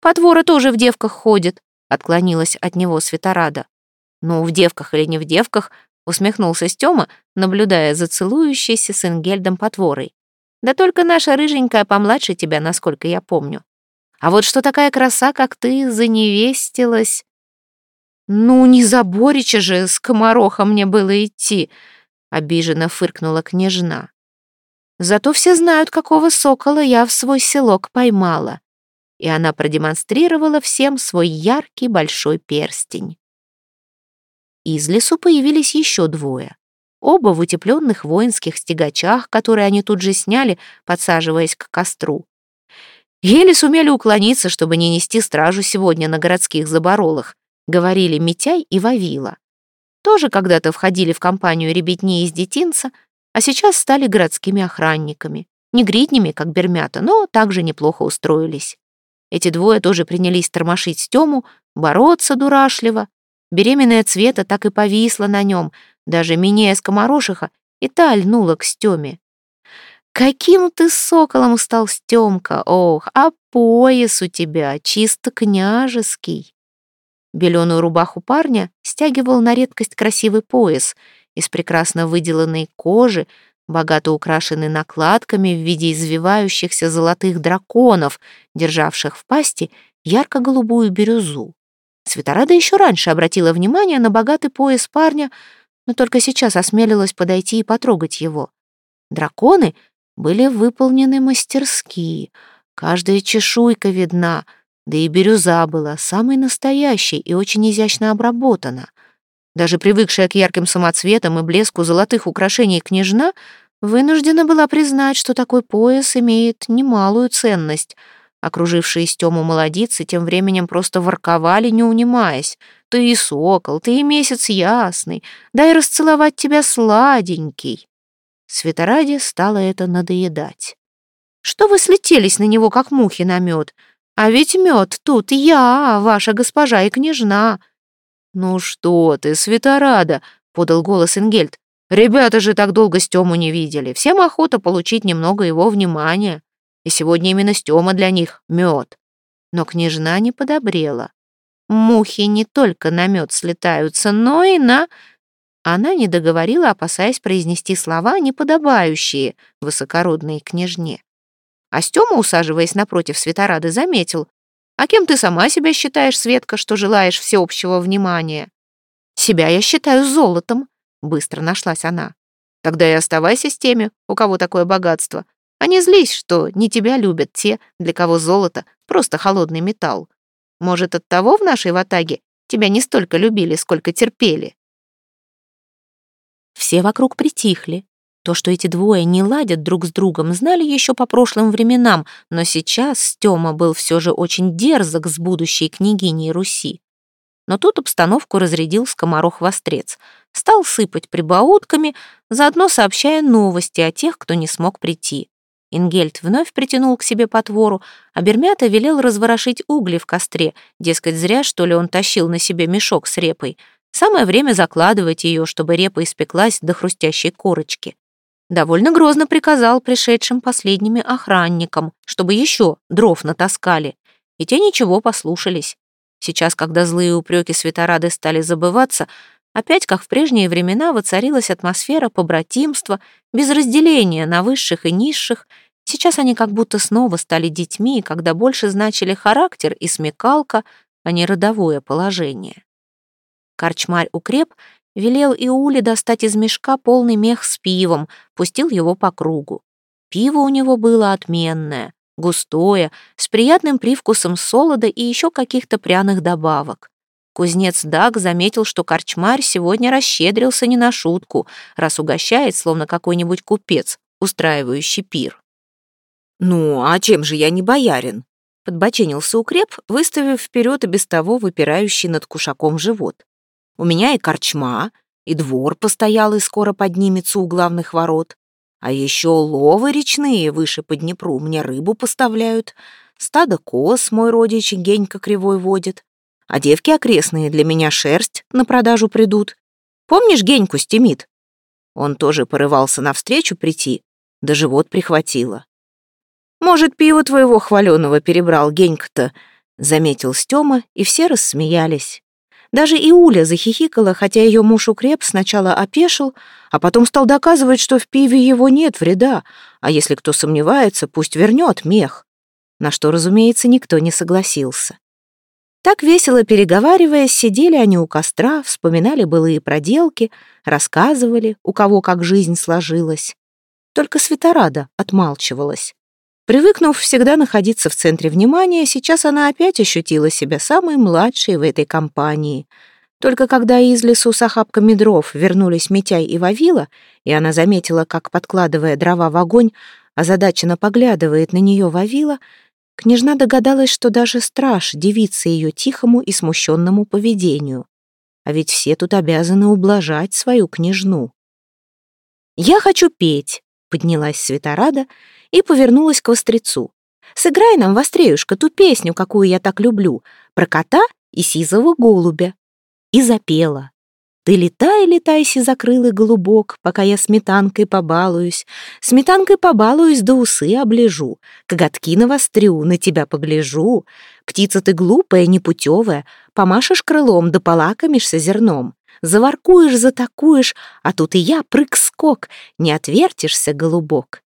«Потвора тоже в девках ходит», — отклонилась от него Светорада. «Ну, в девках или не в девках», — усмехнулся Стёма, наблюдая за целующейся с Ингельдом потворой. «Да только наша рыженькая помладше тебя, насколько я помню. А вот что такая краса, как ты, заневестилась...» «Ну, не за Борича же, с комароха мне было идти», — обиженно фыркнула княжна. Зато все знают, какого сокола я в свой селок поймала». И она продемонстрировала всем свой яркий большой перстень. Из лесу появились еще двое. Оба в утепленных воинских стегачах, которые они тут же сняли, подсаживаясь к костру. Еле сумели уклониться, чтобы не нести стражу сегодня на городских заборолах, говорили Митяй и Вавила. Тоже когда-то входили в компанию ребятни из детинца, а сейчас стали городскими охранниками. Не гриднями, как Бермята, но также неплохо устроились. Эти двое тоже принялись тормошить Стему, бороться дурашливо. Беременная Цвета так и повисла на нем, даже минея скоморошиха, и та льнула к Стеме. «Каким ты соколом стал, Стемка! Ох, а пояс у тебя чисто княжеский!» Беленую рубаху парня стягивал на редкость красивый пояс из прекрасно выделанной кожи, богато украшенный накладками в виде извивающихся золотых драконов, державших в пасти ярко-голубую бирюзу. Светорада еще раньше обратила внимание на богатый пояс парня, но только сейчас осмелилась подойти и потрогать его. Драконы были выполнены мастерски, каждая чешуйка видна, да и бирюза была самой настоящей и очень изящно обработана. Даже привыкшая к ярким самоцветам и блеску золотых украшений княжна вынуждена была признать, что такой пояс имеет немалую ценность — Окружившие Стему молодицы тем временем просто ворковали, не унимаясь. «Ты и сокол, ты и месяц ясный, дай расцеловать тебя сладенький». Светораде стало это надоедать. «Что вы слетелись на него, как мухи на мед? А ведь мед тут я, ваша госпожа и княжна». «Ну что ты, Светорада!» — подал голос Ингельд. «Ребята же так долго Стему не видели. Всем охота получить немного его внимания» и сегодня именно Стёма для них мед. Но княжна не подобрела. Мухи не только на мед слетаются, но и на... Она не договорила, опасаясь произнести слова, неподобающие высокородной княжне. А Стёма, усаживаясь напротив Светорады, заметил. «А кем ты сама себя считаешь, Светка, что желаешь всеобщего внимания?» «Себя я считаю золотом», — быстро нашлась она. «Тогда и оставайся с теми, у кого такое богатство. А не злись, что не тебя любят те, для кого золото — просто холодный металл. Может, от того в нашей ватаге тебя не столько любили, сколько терпели. Все вокруг притихли. То, что эти двое не ладят друг с другом, знали еще по прошлым временам, но сейчас Стёма был все же очень дерзок с будущей княгиней Руси. Но тут обстановку разрядил скоморох-вострец. Стал сыпать прибаутками, заодно сообщая новости о тех, кто не смог прийти. Ингельд вновь притянул к себе потвору, а Бермята велел разворошить угли в костре, дескать, зря, что ли, он тащил на себе мешок с репой. Самое время закладывать ее, чтобы репа испеклась до хрустящей корочки. Довольно грозно приказал пришедшим последними охранникам, чтобы еще дров натаскали, и те ничего послушались. Сейчас, когда злые упреки Светорады стали забываться, опять, как в прежние времена, воцарилась атмосфера побратимства, без разделения на высших и низших, Сейчас они как будто снова стали детьми, когда больше значили характер и смекалка, а не родовое положение. Корчмарь укреп велел Иуле достать из мешка полный мех с пивом, пустил его по кругу. Пиво у него было отменное, густое, с приятным привкусом солода и еще каких-то пряных добавок. Кузнец Даг заметил, что корчмарь сегодня расщедрился не на шутку, раз угощает, словно какой-нибудь купец, устраивающий пир. «Ну, а чем же я не боярин?» Подбоченился укреп, выставив вперед и без того выпирающий над кушаком живот. «У меня и корчма, и двор постоялый скоро поднимется у главных ворот. А еще ловы речные выше по Днепру мне рыбу поставляют. Стадо коз мой родич Генька Кривой водит. А девки окрестные для меня шерсть на продажу придут. Помнишь Геньку Стемит? Он тоже порывался навстречу прийти, да живот прихватило. Может, пиво твоего хваленого перебрал Генька-то?» — заметил Стёма, и все рассмеялись. Даже Иуля захихикала, хотя ее муж укреп сначала опешил, а потом стал доказывать, что в пиве его нет вреда, а если кто сомневается, пусть вернет мех. На что, разумеется, никто не согласился. Так весело переговариваясь, сидели они у костра, вспоминали былые проделки, рассказывали, у кого как жизнь сложилась. Только Светорада отмалчивалась. Привыкнув всегда находиться в центре внимания, сейчас она опять ощутила себя самой младшей в этой компании. Только когда из лесу с охапками дров вернулись Митяй и Вавила, и она заметила, как, подкладывая дрова в огонь, озадаченно поглядывает на нее Вавила, княжна догадалась, что даже страж дивится ее тихому и смущенному поведению. А ведь все тут обязаны ублажать свою княжну. «Я хочу петь», — поднялась Светорада и повернулась к вострецу. «Сыграй нам, Востреюшка, ту песню, какую я так люблю, про кота и сизого голубя». И запела. Ты летай, летай, сизокрылый голубок, пока я сметанкой побалуюсь. Сметанкой побалуюсь, да усы оближу. Коготки навострю, на тебя погляжу. Птица ты глупая, непутевая, помашешь крылом, да полакомишься зерном. Заворкуешь, затакуешь, а тут и я прыг-скок, не отвертишься, голубок.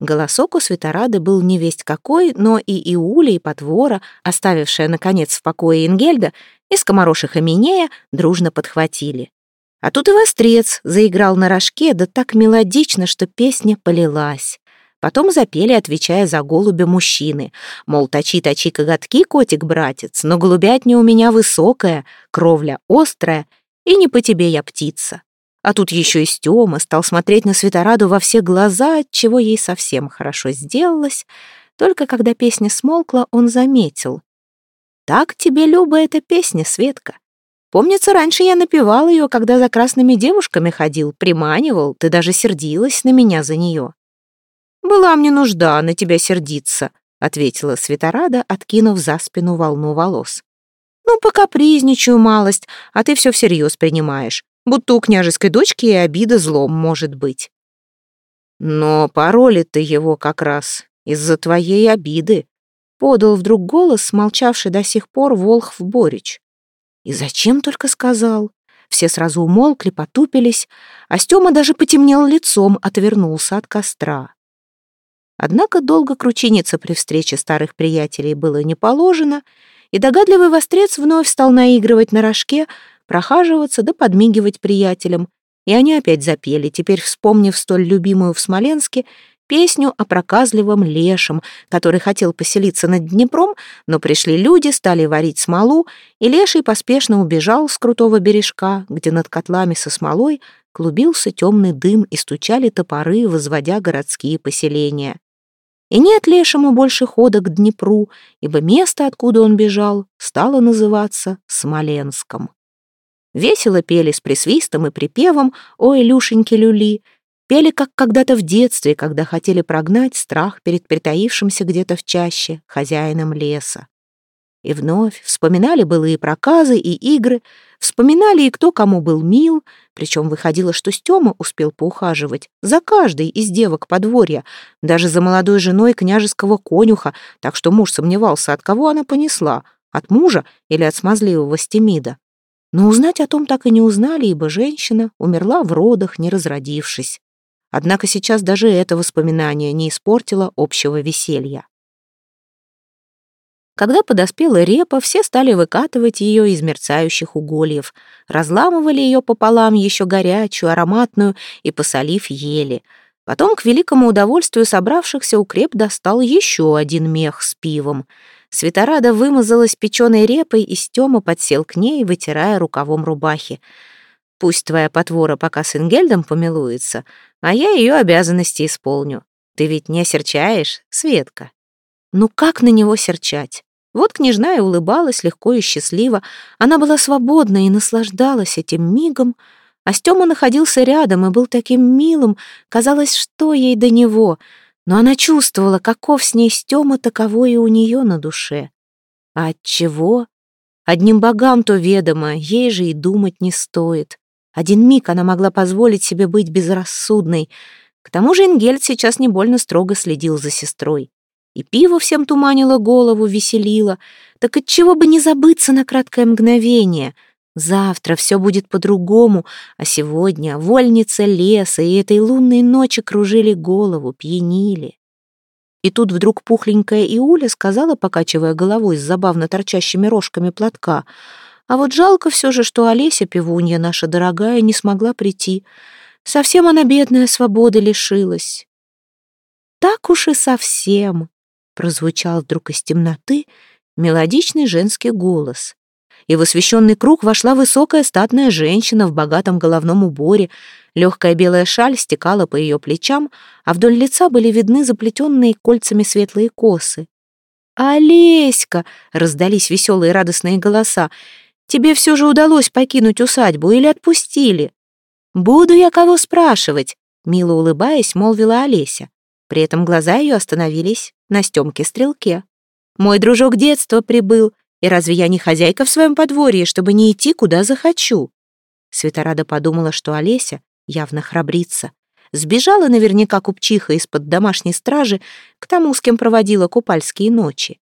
Голосок у Светорады был не весть какой, но и Иуля, и Потвора, оставившая, наконец, в покое Ингельда, и скомороших Аминея дружно подхватили. А тут и Вострец заиграл на рожке, да так мелодично, что песня полилась. Потом запели, отвечая за голубя мужчины. Мол, точи-точи коготки, котик-братец, но голубятня у меня высокая, кровля острая, и не по тебе я птица. А тут еще и Стема стал смотреть на Светораду во все глаза, чего ей совсем хорошо сделалось. Только когда песня смолкла, он заметил. «Так тебе, Люба, эта песня, Светка. Помнится, раньше я напевал ее, когда за красными девушками ходил, приманивал, ты даже сердилась на меня за нее». «Была мне нужда на тебя сердиться», — ответила Светорада, откинув за спину волну волос. «Ну, пока призничаю малость, а ты все всерьез принимаешь будто у княжеской дочки и обида злом может быть. Но пароли ты его как раз из-за твоей обиды, подал вдруг голос, молчавший до сих пор Волхв Борич. И зачем только сказал? Все сразу умолкли, потупились, а Стёма даже потемнел лицом, отвернулся от костра. Однако долго кручиниться при встрече старых приятелей было не положено, и догадливый вострец вновь стал наигрывать на рожке, прохаживаться да подмигивать приятелям. И они опять запели, теперь вспомнив столь любимую в Смоленске песню о проказливом лешем, который хотел поселиться над Днепром, но пришли люди, стали варить смолу, и леший поспешно убежал с крутого бережка, где над котлами со смолой клубился темный дым и стучали топоры, возводя городские поселения. И нет лешему больше хода к Днепру, ибо место, откуда он бежал, стало называться Смоленском. Весело пели с присвистом и припевом «Ой, Люшеньки люли», пели, как когда-то в детстве, когда хотели прогнать страх перед притаившимся где-то в чаще хозяином леса. И вновь вспоминали былые проказы и игры, вспоминали и кто кому был мил, причем выходило, что Стёма успел поухаживать за каждой из девок подворья, даже за молодой женой княжеского конюха, так что муж сомневался, от кого она понесла, от мужа или от смазливого Стемида. Но узнать о том так и не узнали, ибо женщина умерла в родах, не разродившись. Однако сейчас даже это воспоминание не испортило общего веселья. Когда подоспела репа, все стали выкатывать ее из мерцающих угольев, разламывали ее пополам, еще горячую, ароматную, и, посолив, ели. Потом, к великому удовольствию собравшихся, укреп достал еще один мех с пивом — Светорада вымазалась печеной репой, и Стёма подсел к ней, вытирая рукавом рубахи. «Пусть твоя потвора пока с Ингельдом помилуется, а я ее обязанности исполню. Ты ведь не серчаешь, Светка?» Ну как на него серчать? Вот княжна и улыбалась легко и счастливо. Она была свободна и наслаждалась этим мигом, а Стёма находился рядом и был таким милым, казалось, что ей до него — но она чувствовала, каков с ней Стёма, таково и у нее на душе. А от? Одним богам то ведомо, ей же и думать не стоит. Один миг она могла позволить себе быть безрассудной. К тому же Ингельд сейчас не больно строго следил за сестрой. И пиво всем туманило голову, веселило. Так отчего бы не забыться на краткое мгновение — Завтра все будет по-другому, а сегодня вольница леса и этой лунной ночи кружили голову, пьянили. И тут вдруг пухленькая Иуля сказала, покачивая головой с забавно торчащими рожками платка, «А вот жалко все же, что Олеся, пивунья наша дорогая, не смогла прийти. Совсем она, бедная, свободы лишилась. так уж и совсем!» Прозвучал вдруг из темноты мелодичный женский голос. И в освещенный круг вошла высокая статная женщина в богатом головном уборе. Легкая белая шаль стекала по ее плечам, а вдоль лица были видны заплетенные кольцами светлые косы. «Олеська!» — раздались веселые радостные голоса. «Тебе все же удалось покинуть усадьбу или отпустили?» «Буду я кого спрашивать?» — мило улыбаясь, молвила Олеся. При этом глаза ее остановились на Стемке-стрелке. «Мой дружок детства прибыл, и разве я не хозяйка в своем подворье, чтобы не идти, куда захочу?» Светорада подумала, что Олеся явно храбрится. Сбежала наверняка купчиха из-под домашней стражи к тому, с кем проводила купальские ночи.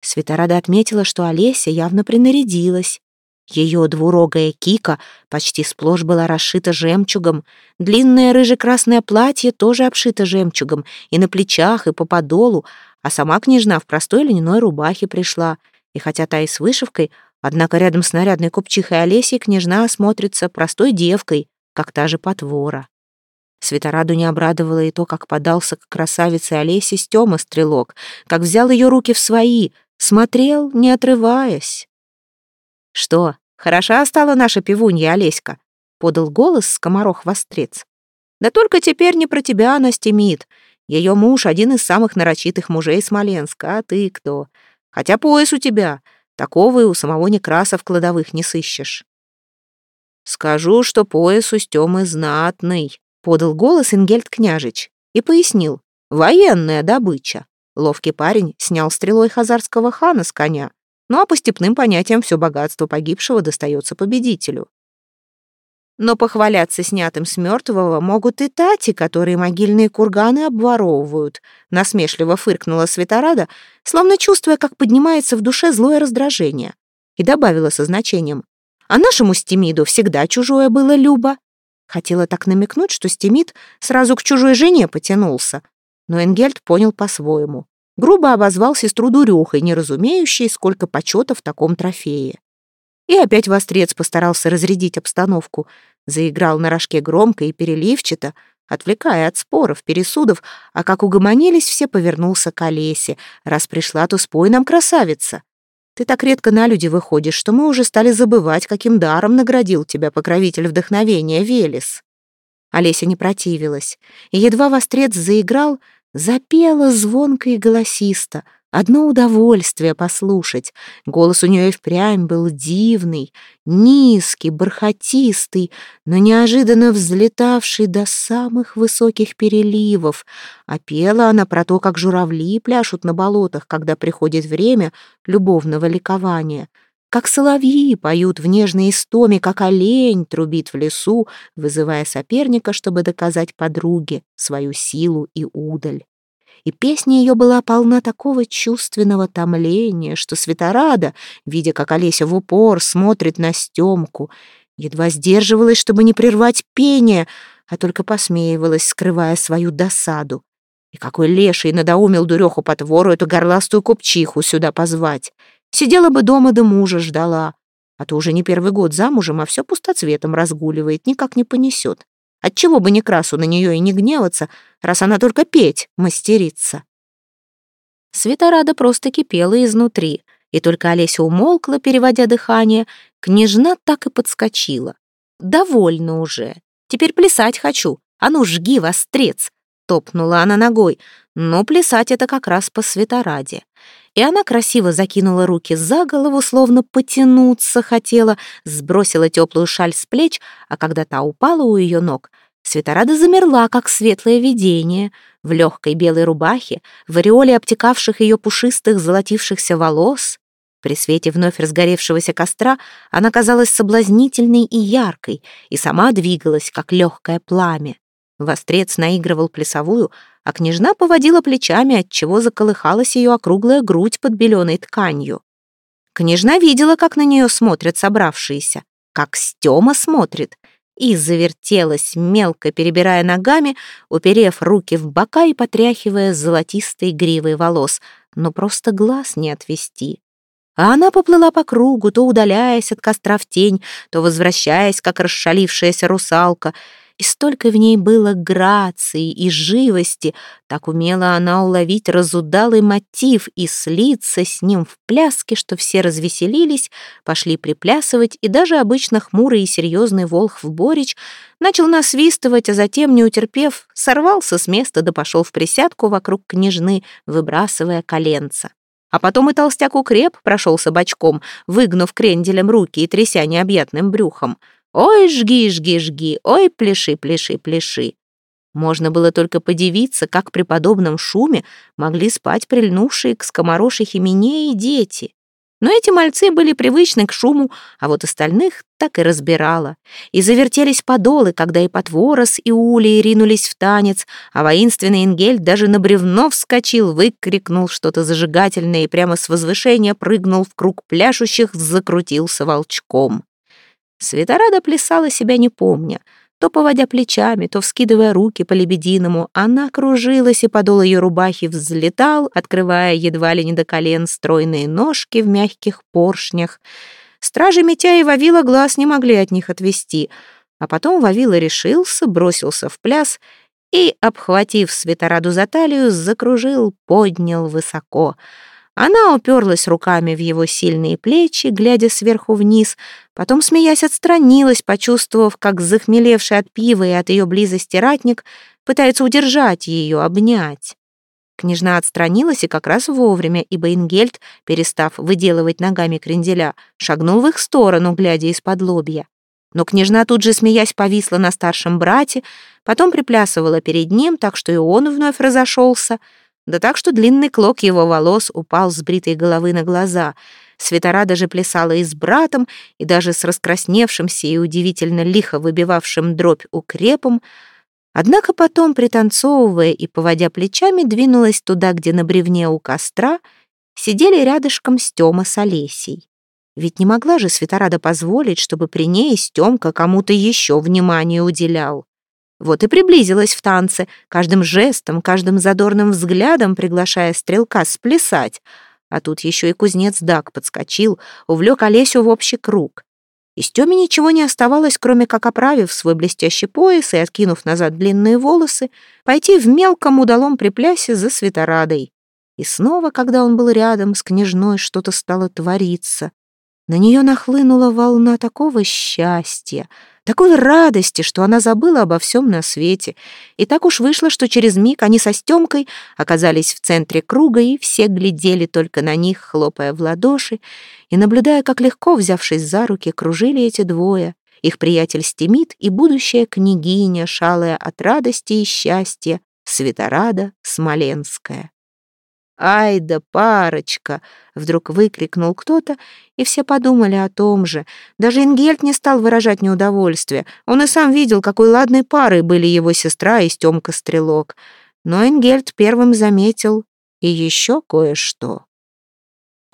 Светорада отметила, что Олеся явно принарядилась. Ее двурогая кика почти сплошь была расшита жемчугом, длинное рыже-красное платье тоже обшито жемчугом и на плечах, и по подолу, а сама княжна в простой льняной рубахе пришла, и хотя та и с вышивкой, однако рядом с нарядной купчихой Олесей княжна смотрится простой девкой, как та же потвора. Светораду не обрадовало и то, как подался к красавице Олесе Стёма Стрелок, как взял ее руки в свои, смотрел, не отрываясь. «Что, хороша стала наша пивунья Олеська?» — подал голос скоморох-вострец. «Да только теперь не про тебя она стемит. Ее муж — один из самых нарочитых мужей Смоленска, а ты кто? Хотя пояс у тебя, такого и у самого Некраса в кладовых не сыщешь». «Скажу, что пояс у Стёмы знатный», — подал голос Ингельд княжич и пояснил. «Военная добыча». Ловкий парень снял стрелой хазарского хана с коня, ну а по степным понятиям все богатство погибшего достается победителю. Но похваляться снятым с мертвого могут и тати, которые могильные курганы обворовывают, насмешливо фыркнула Светорада, словно чувствуя, как поднимается в душе злое раздражение, и добавила со значением. А нашему Стемиду всегда чужое было Люба. Хотела так намекнуть, что Стемид сразу к чужой жене потянулся, но Энгельд понял по-своему грубо обозвал сестру дурехой, не разумеющей, сколько почета в таком трофее. И опять Вострец постарался разрядить обстановку, заиграл на рожке громко и переливчато, отвлекая от споров, пересудов, а как угомонились, все повернулся к Олесе. «Раз пришла, то спой нам, красавица!» Ты так редко на люди выходишь, что мы уже стали забывать, каким даром наградил тебя покровитель вдохновения Велес. Олеся не противилась, и едва Вострец заиграл, Запела звонко и голосисто. Одно удовольствие послушать. Голос у нее и впрямь был дивный, низкий, бархатистый, но неожиданно взлетавший до самых высоких переливов. А пела она про то, как журавли пляшут на болотах, когда приходит время любовного ликования как соловьи поют в нежной истоме, как олень трубит в лесу, вызывая соперника, чтобы доказать подруге свою силу и удаль. И песня ее была полна такого чувственного томления, что Светорада, видя, как Олеся в упор смотрит на Стемку, едва сдерживалась, чтобы не прервать пение, а только посмеивалась, скрывая свою досаду. И какой леший надоумил дуреху потвору эту горластую купчиху сюда позвать. Сидела бы дома да мужа ждала. А то уже не первый год замужем, а все пустоцветом разгуливает, никак не понесет. Отчего бы Некрасу на нее и не гневаться, раз она только петь мастерится. Светорада просто кипела изнутри, и только Олеся умолкла, переводя дыхание, княжна так и подскочила. «Довольно уже. Теперь плясать хочу. А ну, жги, вострец!» Топнула она ногой, но плясать это как раз по светораде и она красиво закинула руки за голову, словно потянуться хотела, сбросила теплую шаль с плеч, а когда та упала у ее ног, Светорада замерла, как светлое видение, в легкой белой рубахе, в ореоле обтекавших ее пушистых золотившихся волос. При свете вновь разгоревшегося костра она казалась соблазнительной и яркой, и сама двигалась, как легкое пламя. Вострец наигрывал плясовую, а княжна поводила плечами, отчего заколыхалась ее округлая грудь под беленой тканью. Княжна видела, как на нее смотрят собравшиеся, как Стема смотрит, и завертелась, мелко перебирая ногами, уперев руки в бока и потряхивая золотистой гривой волос, но просто глаз не отвести. А она поплыла по кругу, то удаляясь от костра в тень, то возвращаясь, как расшалившаяся русалка — и столько в ней было грации и живости, так умела она уловить разудалый мотив и слиться с ним в пляске, что все развеселились, пошли приплясывать, и даже обычно хмурый и серьезный Волхв Борич начал насвистывать, а затем, не утерпев, сорвался с места да пошел в присядку вокруг княжны, выбрасывая коленца. А потом и толстяк укреп прошелся бочком, выгнув кренделем руки и тряся необъятным брюхом. «Ой, жги, жги, жги! Ой, пляши, пляши, пляши!» Можно было только подивиться, как при подобном шуме могли спать прильнувшие к скоморошей Химене и дети. Но эти мальцы были привычны к шуму, а вот остальных так и разбирало. И завертелись подолы, когда и Потворос, и Улей ринулись в танец, а воинственный Ингель даже на бревно вскочил, выкрикнул что-то зажигательное и прямо с возвышения прыгнул в круг пляшущих, закрутился волчком. Светорада плясала себя не помня — то поводя плечами, то вскидывая руки по лебединому, она кружилась, и подол ее рубахи взлетал, открывая едва ли не до колен стройные ножки в мягких поршнях. Стражи Митя и Вавила глаз не могли от них отвести, а потом Вавила решился, бросился в пляс и, обхватив Светораду за талию, закружил, поднял высоко — она уперлась руками в его сильные плечи, глядя сверху вниз, потом, смеясь, отстранилась, почувствовав, как захмелевший от пива и от ее близости ратник пытается удержать ее, обнять. Княжна отстранилась и как раз вовремя, ибо Ингельд, перестав выделывать ногами кренделя, шагнул в их сторону, глядя из-под лобья. Но княжна тут же, смеясь, повисла на старшем брате, потом приплясывала перед ним, так что и он вновь разошелся — да так, что длинный клок его волос упал с бритой головы на глаза. Светора даже плясала и с братом, и даже с раскрасневшимся и удивительно лихо выбивавшим дробь укрепом. Однако потом, пританцовывая и поводя плечами, двинулась туда, где на бревне у костра сидели рядышком Стёма с Олесей. Ведь не могла же Светорада позволить, чтобы при ней Стёмка кому-то еще внимание уделял. Вот и приблизилась в танце, каждым жестом, каждым задорным взглядом приглашая стрелка сплясать. А тут еще и кузнец Дак подскочил, увлек Олесю в общий круг. И Стеме ничего не оставалось, кроме как оправив свой блестящий пояс и откинув назад длинные волосы, пойти в мелком удалом приплясе за светорадой. И снова, когда он был рядом с княжной, что-то стало твориться. На нее нахлынула волна такого счастья, такой радости, что она забыла обо всем на свете. И так уж вышло, что через миг они со Стемкой оказались в центре круга, и все глядели только на них, хлопая в ладоши, и наблюдая, как легко, взявшись за руки, кружили эти двое, их приятель Стемит и будущая княгиня, шалая от радости и счастья, Светорада Смоленская. «Ай да парочка!» — вдруг выкрикнул кто-то, и все подумали о том же. Даже Ингельд не стал выражать неудовольствие. Он и сам видел, какой ладной парой были его сестра и Стёмка Стрелок. Но Ингельд первым заметил и еще кое-что.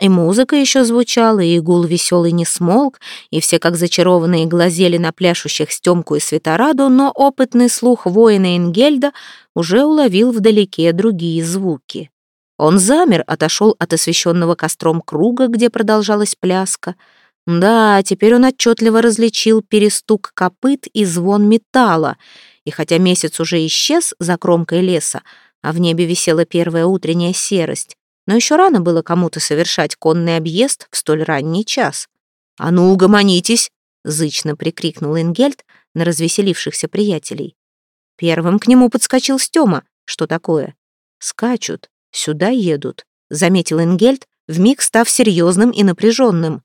И музыка еще звучала, и гул веселый не смолк, и все как зачарованные глазели на пляшущих Стемку и Светораду, но опытный слух воина Ингельда уже уловил вдалеке другие звуки. Он замер, отошел от освещенного костром круга, где продолжалась пляска. Да, теперь он отчетливо различил перестук копыт и звон металла. И хотя месяц уже исчез за кромкой леса, а в небе висела первая утренняя серость, но еще рано было кому-то совершать конный объезд в столь ранний час. «А ну, угомонитесь!» — зычно прикрикнул Ингельд на развеселившихся приятелей. Первым к нему подскочил Стёма. Что такое? Скачут. «Сюда едут», — заметил Ингельд, вмиг став серьезным и напряженным.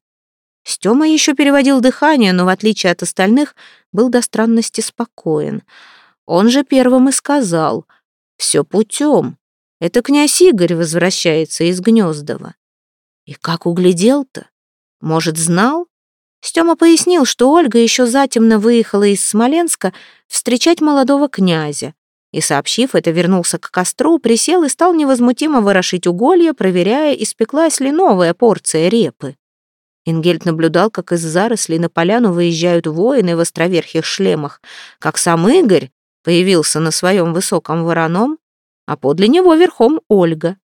Стёма еще переводил дыхание, но, в отличие от остальных, был до странности спокоен. Он же первым и сказал «Все путем. Это князь Игорь возвращается из Гнездова». И как углядел-то? Может, знал? Стёма пояснил, что Ольга еще затемно выехала из Смоленска встречать молодого князя, и, сообщив это, вернулся к костру, присел и стал невозмутимо ворошить уголья, проверяя, испеклась ли новая порция репы. Ингельд наблюдал, как из зарослей на поляну выезжают воины в островерхих шлемах, как сам Игорь появился на своем высоком вороном, а подле него верхом Ольга.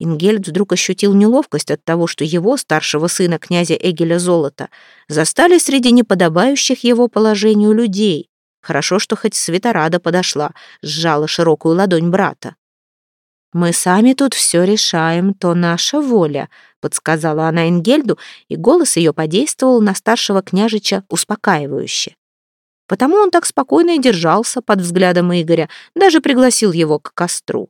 Ингельд вдруг ощутил неловкость от того, что его, старшего сына князя Эгеля Золота, застали среди неподобающих его положению людей. Хорошо, что хоть Светорада подошла, сжала широкую ладонь брата. «Мы сами тут все решаем, то наша воля», — подсказала она Энгельду, и голос ее подействовал на старшего княжича успокаивающе. Потому он так спокойно и держался под взглядом Игоря, даже пригласил его к костру.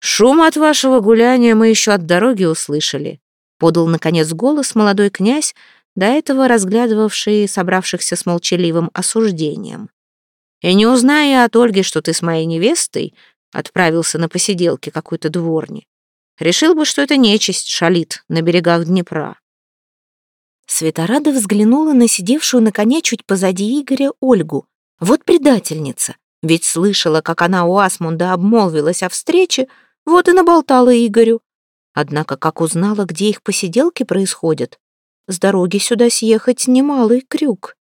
«Шум от вашего гуляния мы еще от дороги услышали», — подал, наконец, голос молодой князь, до этого разглядывавший собравшихся с молчаливым осуждением. «И не узная от Ольги, что ты с моей невестой, отправился на посиделки какой-то дворни. Решил бы, что это нечисть шалит на берегах Днепра. Светорада взглянула на сидевшую на коне чуть позади Игоря Ольгу. Вот предательница. Ведь слышала, как она у Асмунда обмолвилась о встрече, вот и наболтала Игорю. Однако, как узнала, где их посиделки происходят, с дороги сюда съехать немалый крюк.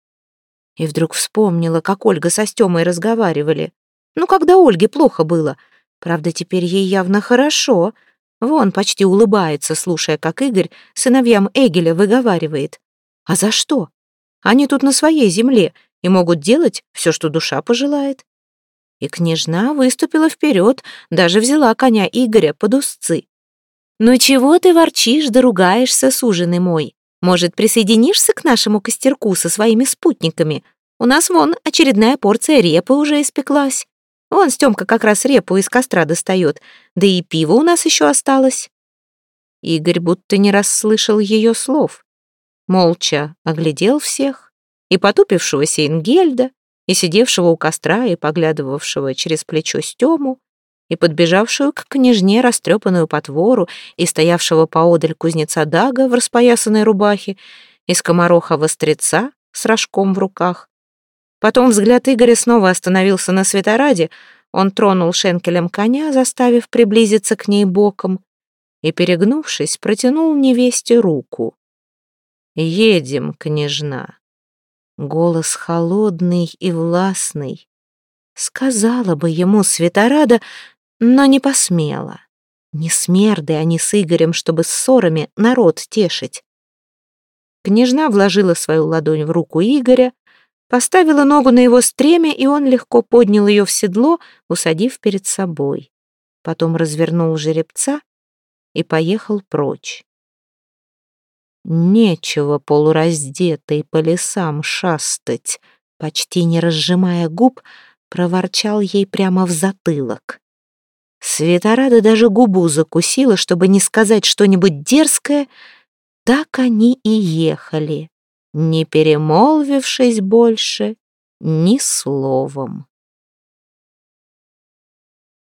И вдруг вспомнила, как Ольга со Стёмой разговаривали. Ну, когда Ольге плохо было. Правда, теперь ей явно хорошо. Вон почти улыбается, слушая, как Игорь сыновьям Эгеля выговаривает. А за что? Они тут на своей земле и могут делать все, что душа пожелает. И княжна выступила вперед, даже взяла коня Игоря под узцы. «Ну чего ты ворчишь да ругаешься, суженый мой? Может, присоединишься к нашему костерку со своими спутниками? У нас вон очередная порция репы уже испеклась. Вон Стёмка как раз репу из костра достает, да и пиво у нас еще осталось». Игорь будто не расслышал ее слов. Молча оглядел всех, и потупившегося Ингельда, и сидевшего у костра, и поглядывавшего через плечо Стему, и подбежавшую к княжне растрепанную потвору, и стоявшего поодаль кузнеца Дага в распоясанной рубахе, и скомороха востреца с рожком в руках, Потом взгляд Игоря снова остановился на светораде, он тронул шенкелем коня, заставив приблизиться к ней боком, и, перегнувшись, протянул невесте руку. «Едем, княжна». Голос холодный и властный. Сказала бы ему светорада, но не посмела. Не смерды они с Игорем, чтобы ссорами народ тешить. Княжна вложила свою ладонь в руку Игоря, Поставила ногу на его стремя, и он легко поднял ее в седло, усадив перед собой. Потом развернул жеребца и поехал прочь. Нечего полураздетой по лесам шастать, почти не разжимая губ, проворчал ей прямо в затылок. Светорада даже губу закусила, чтобы не сказать что-нибудь дерзкое. Так они и ехали не перемолвившись больше ни словом.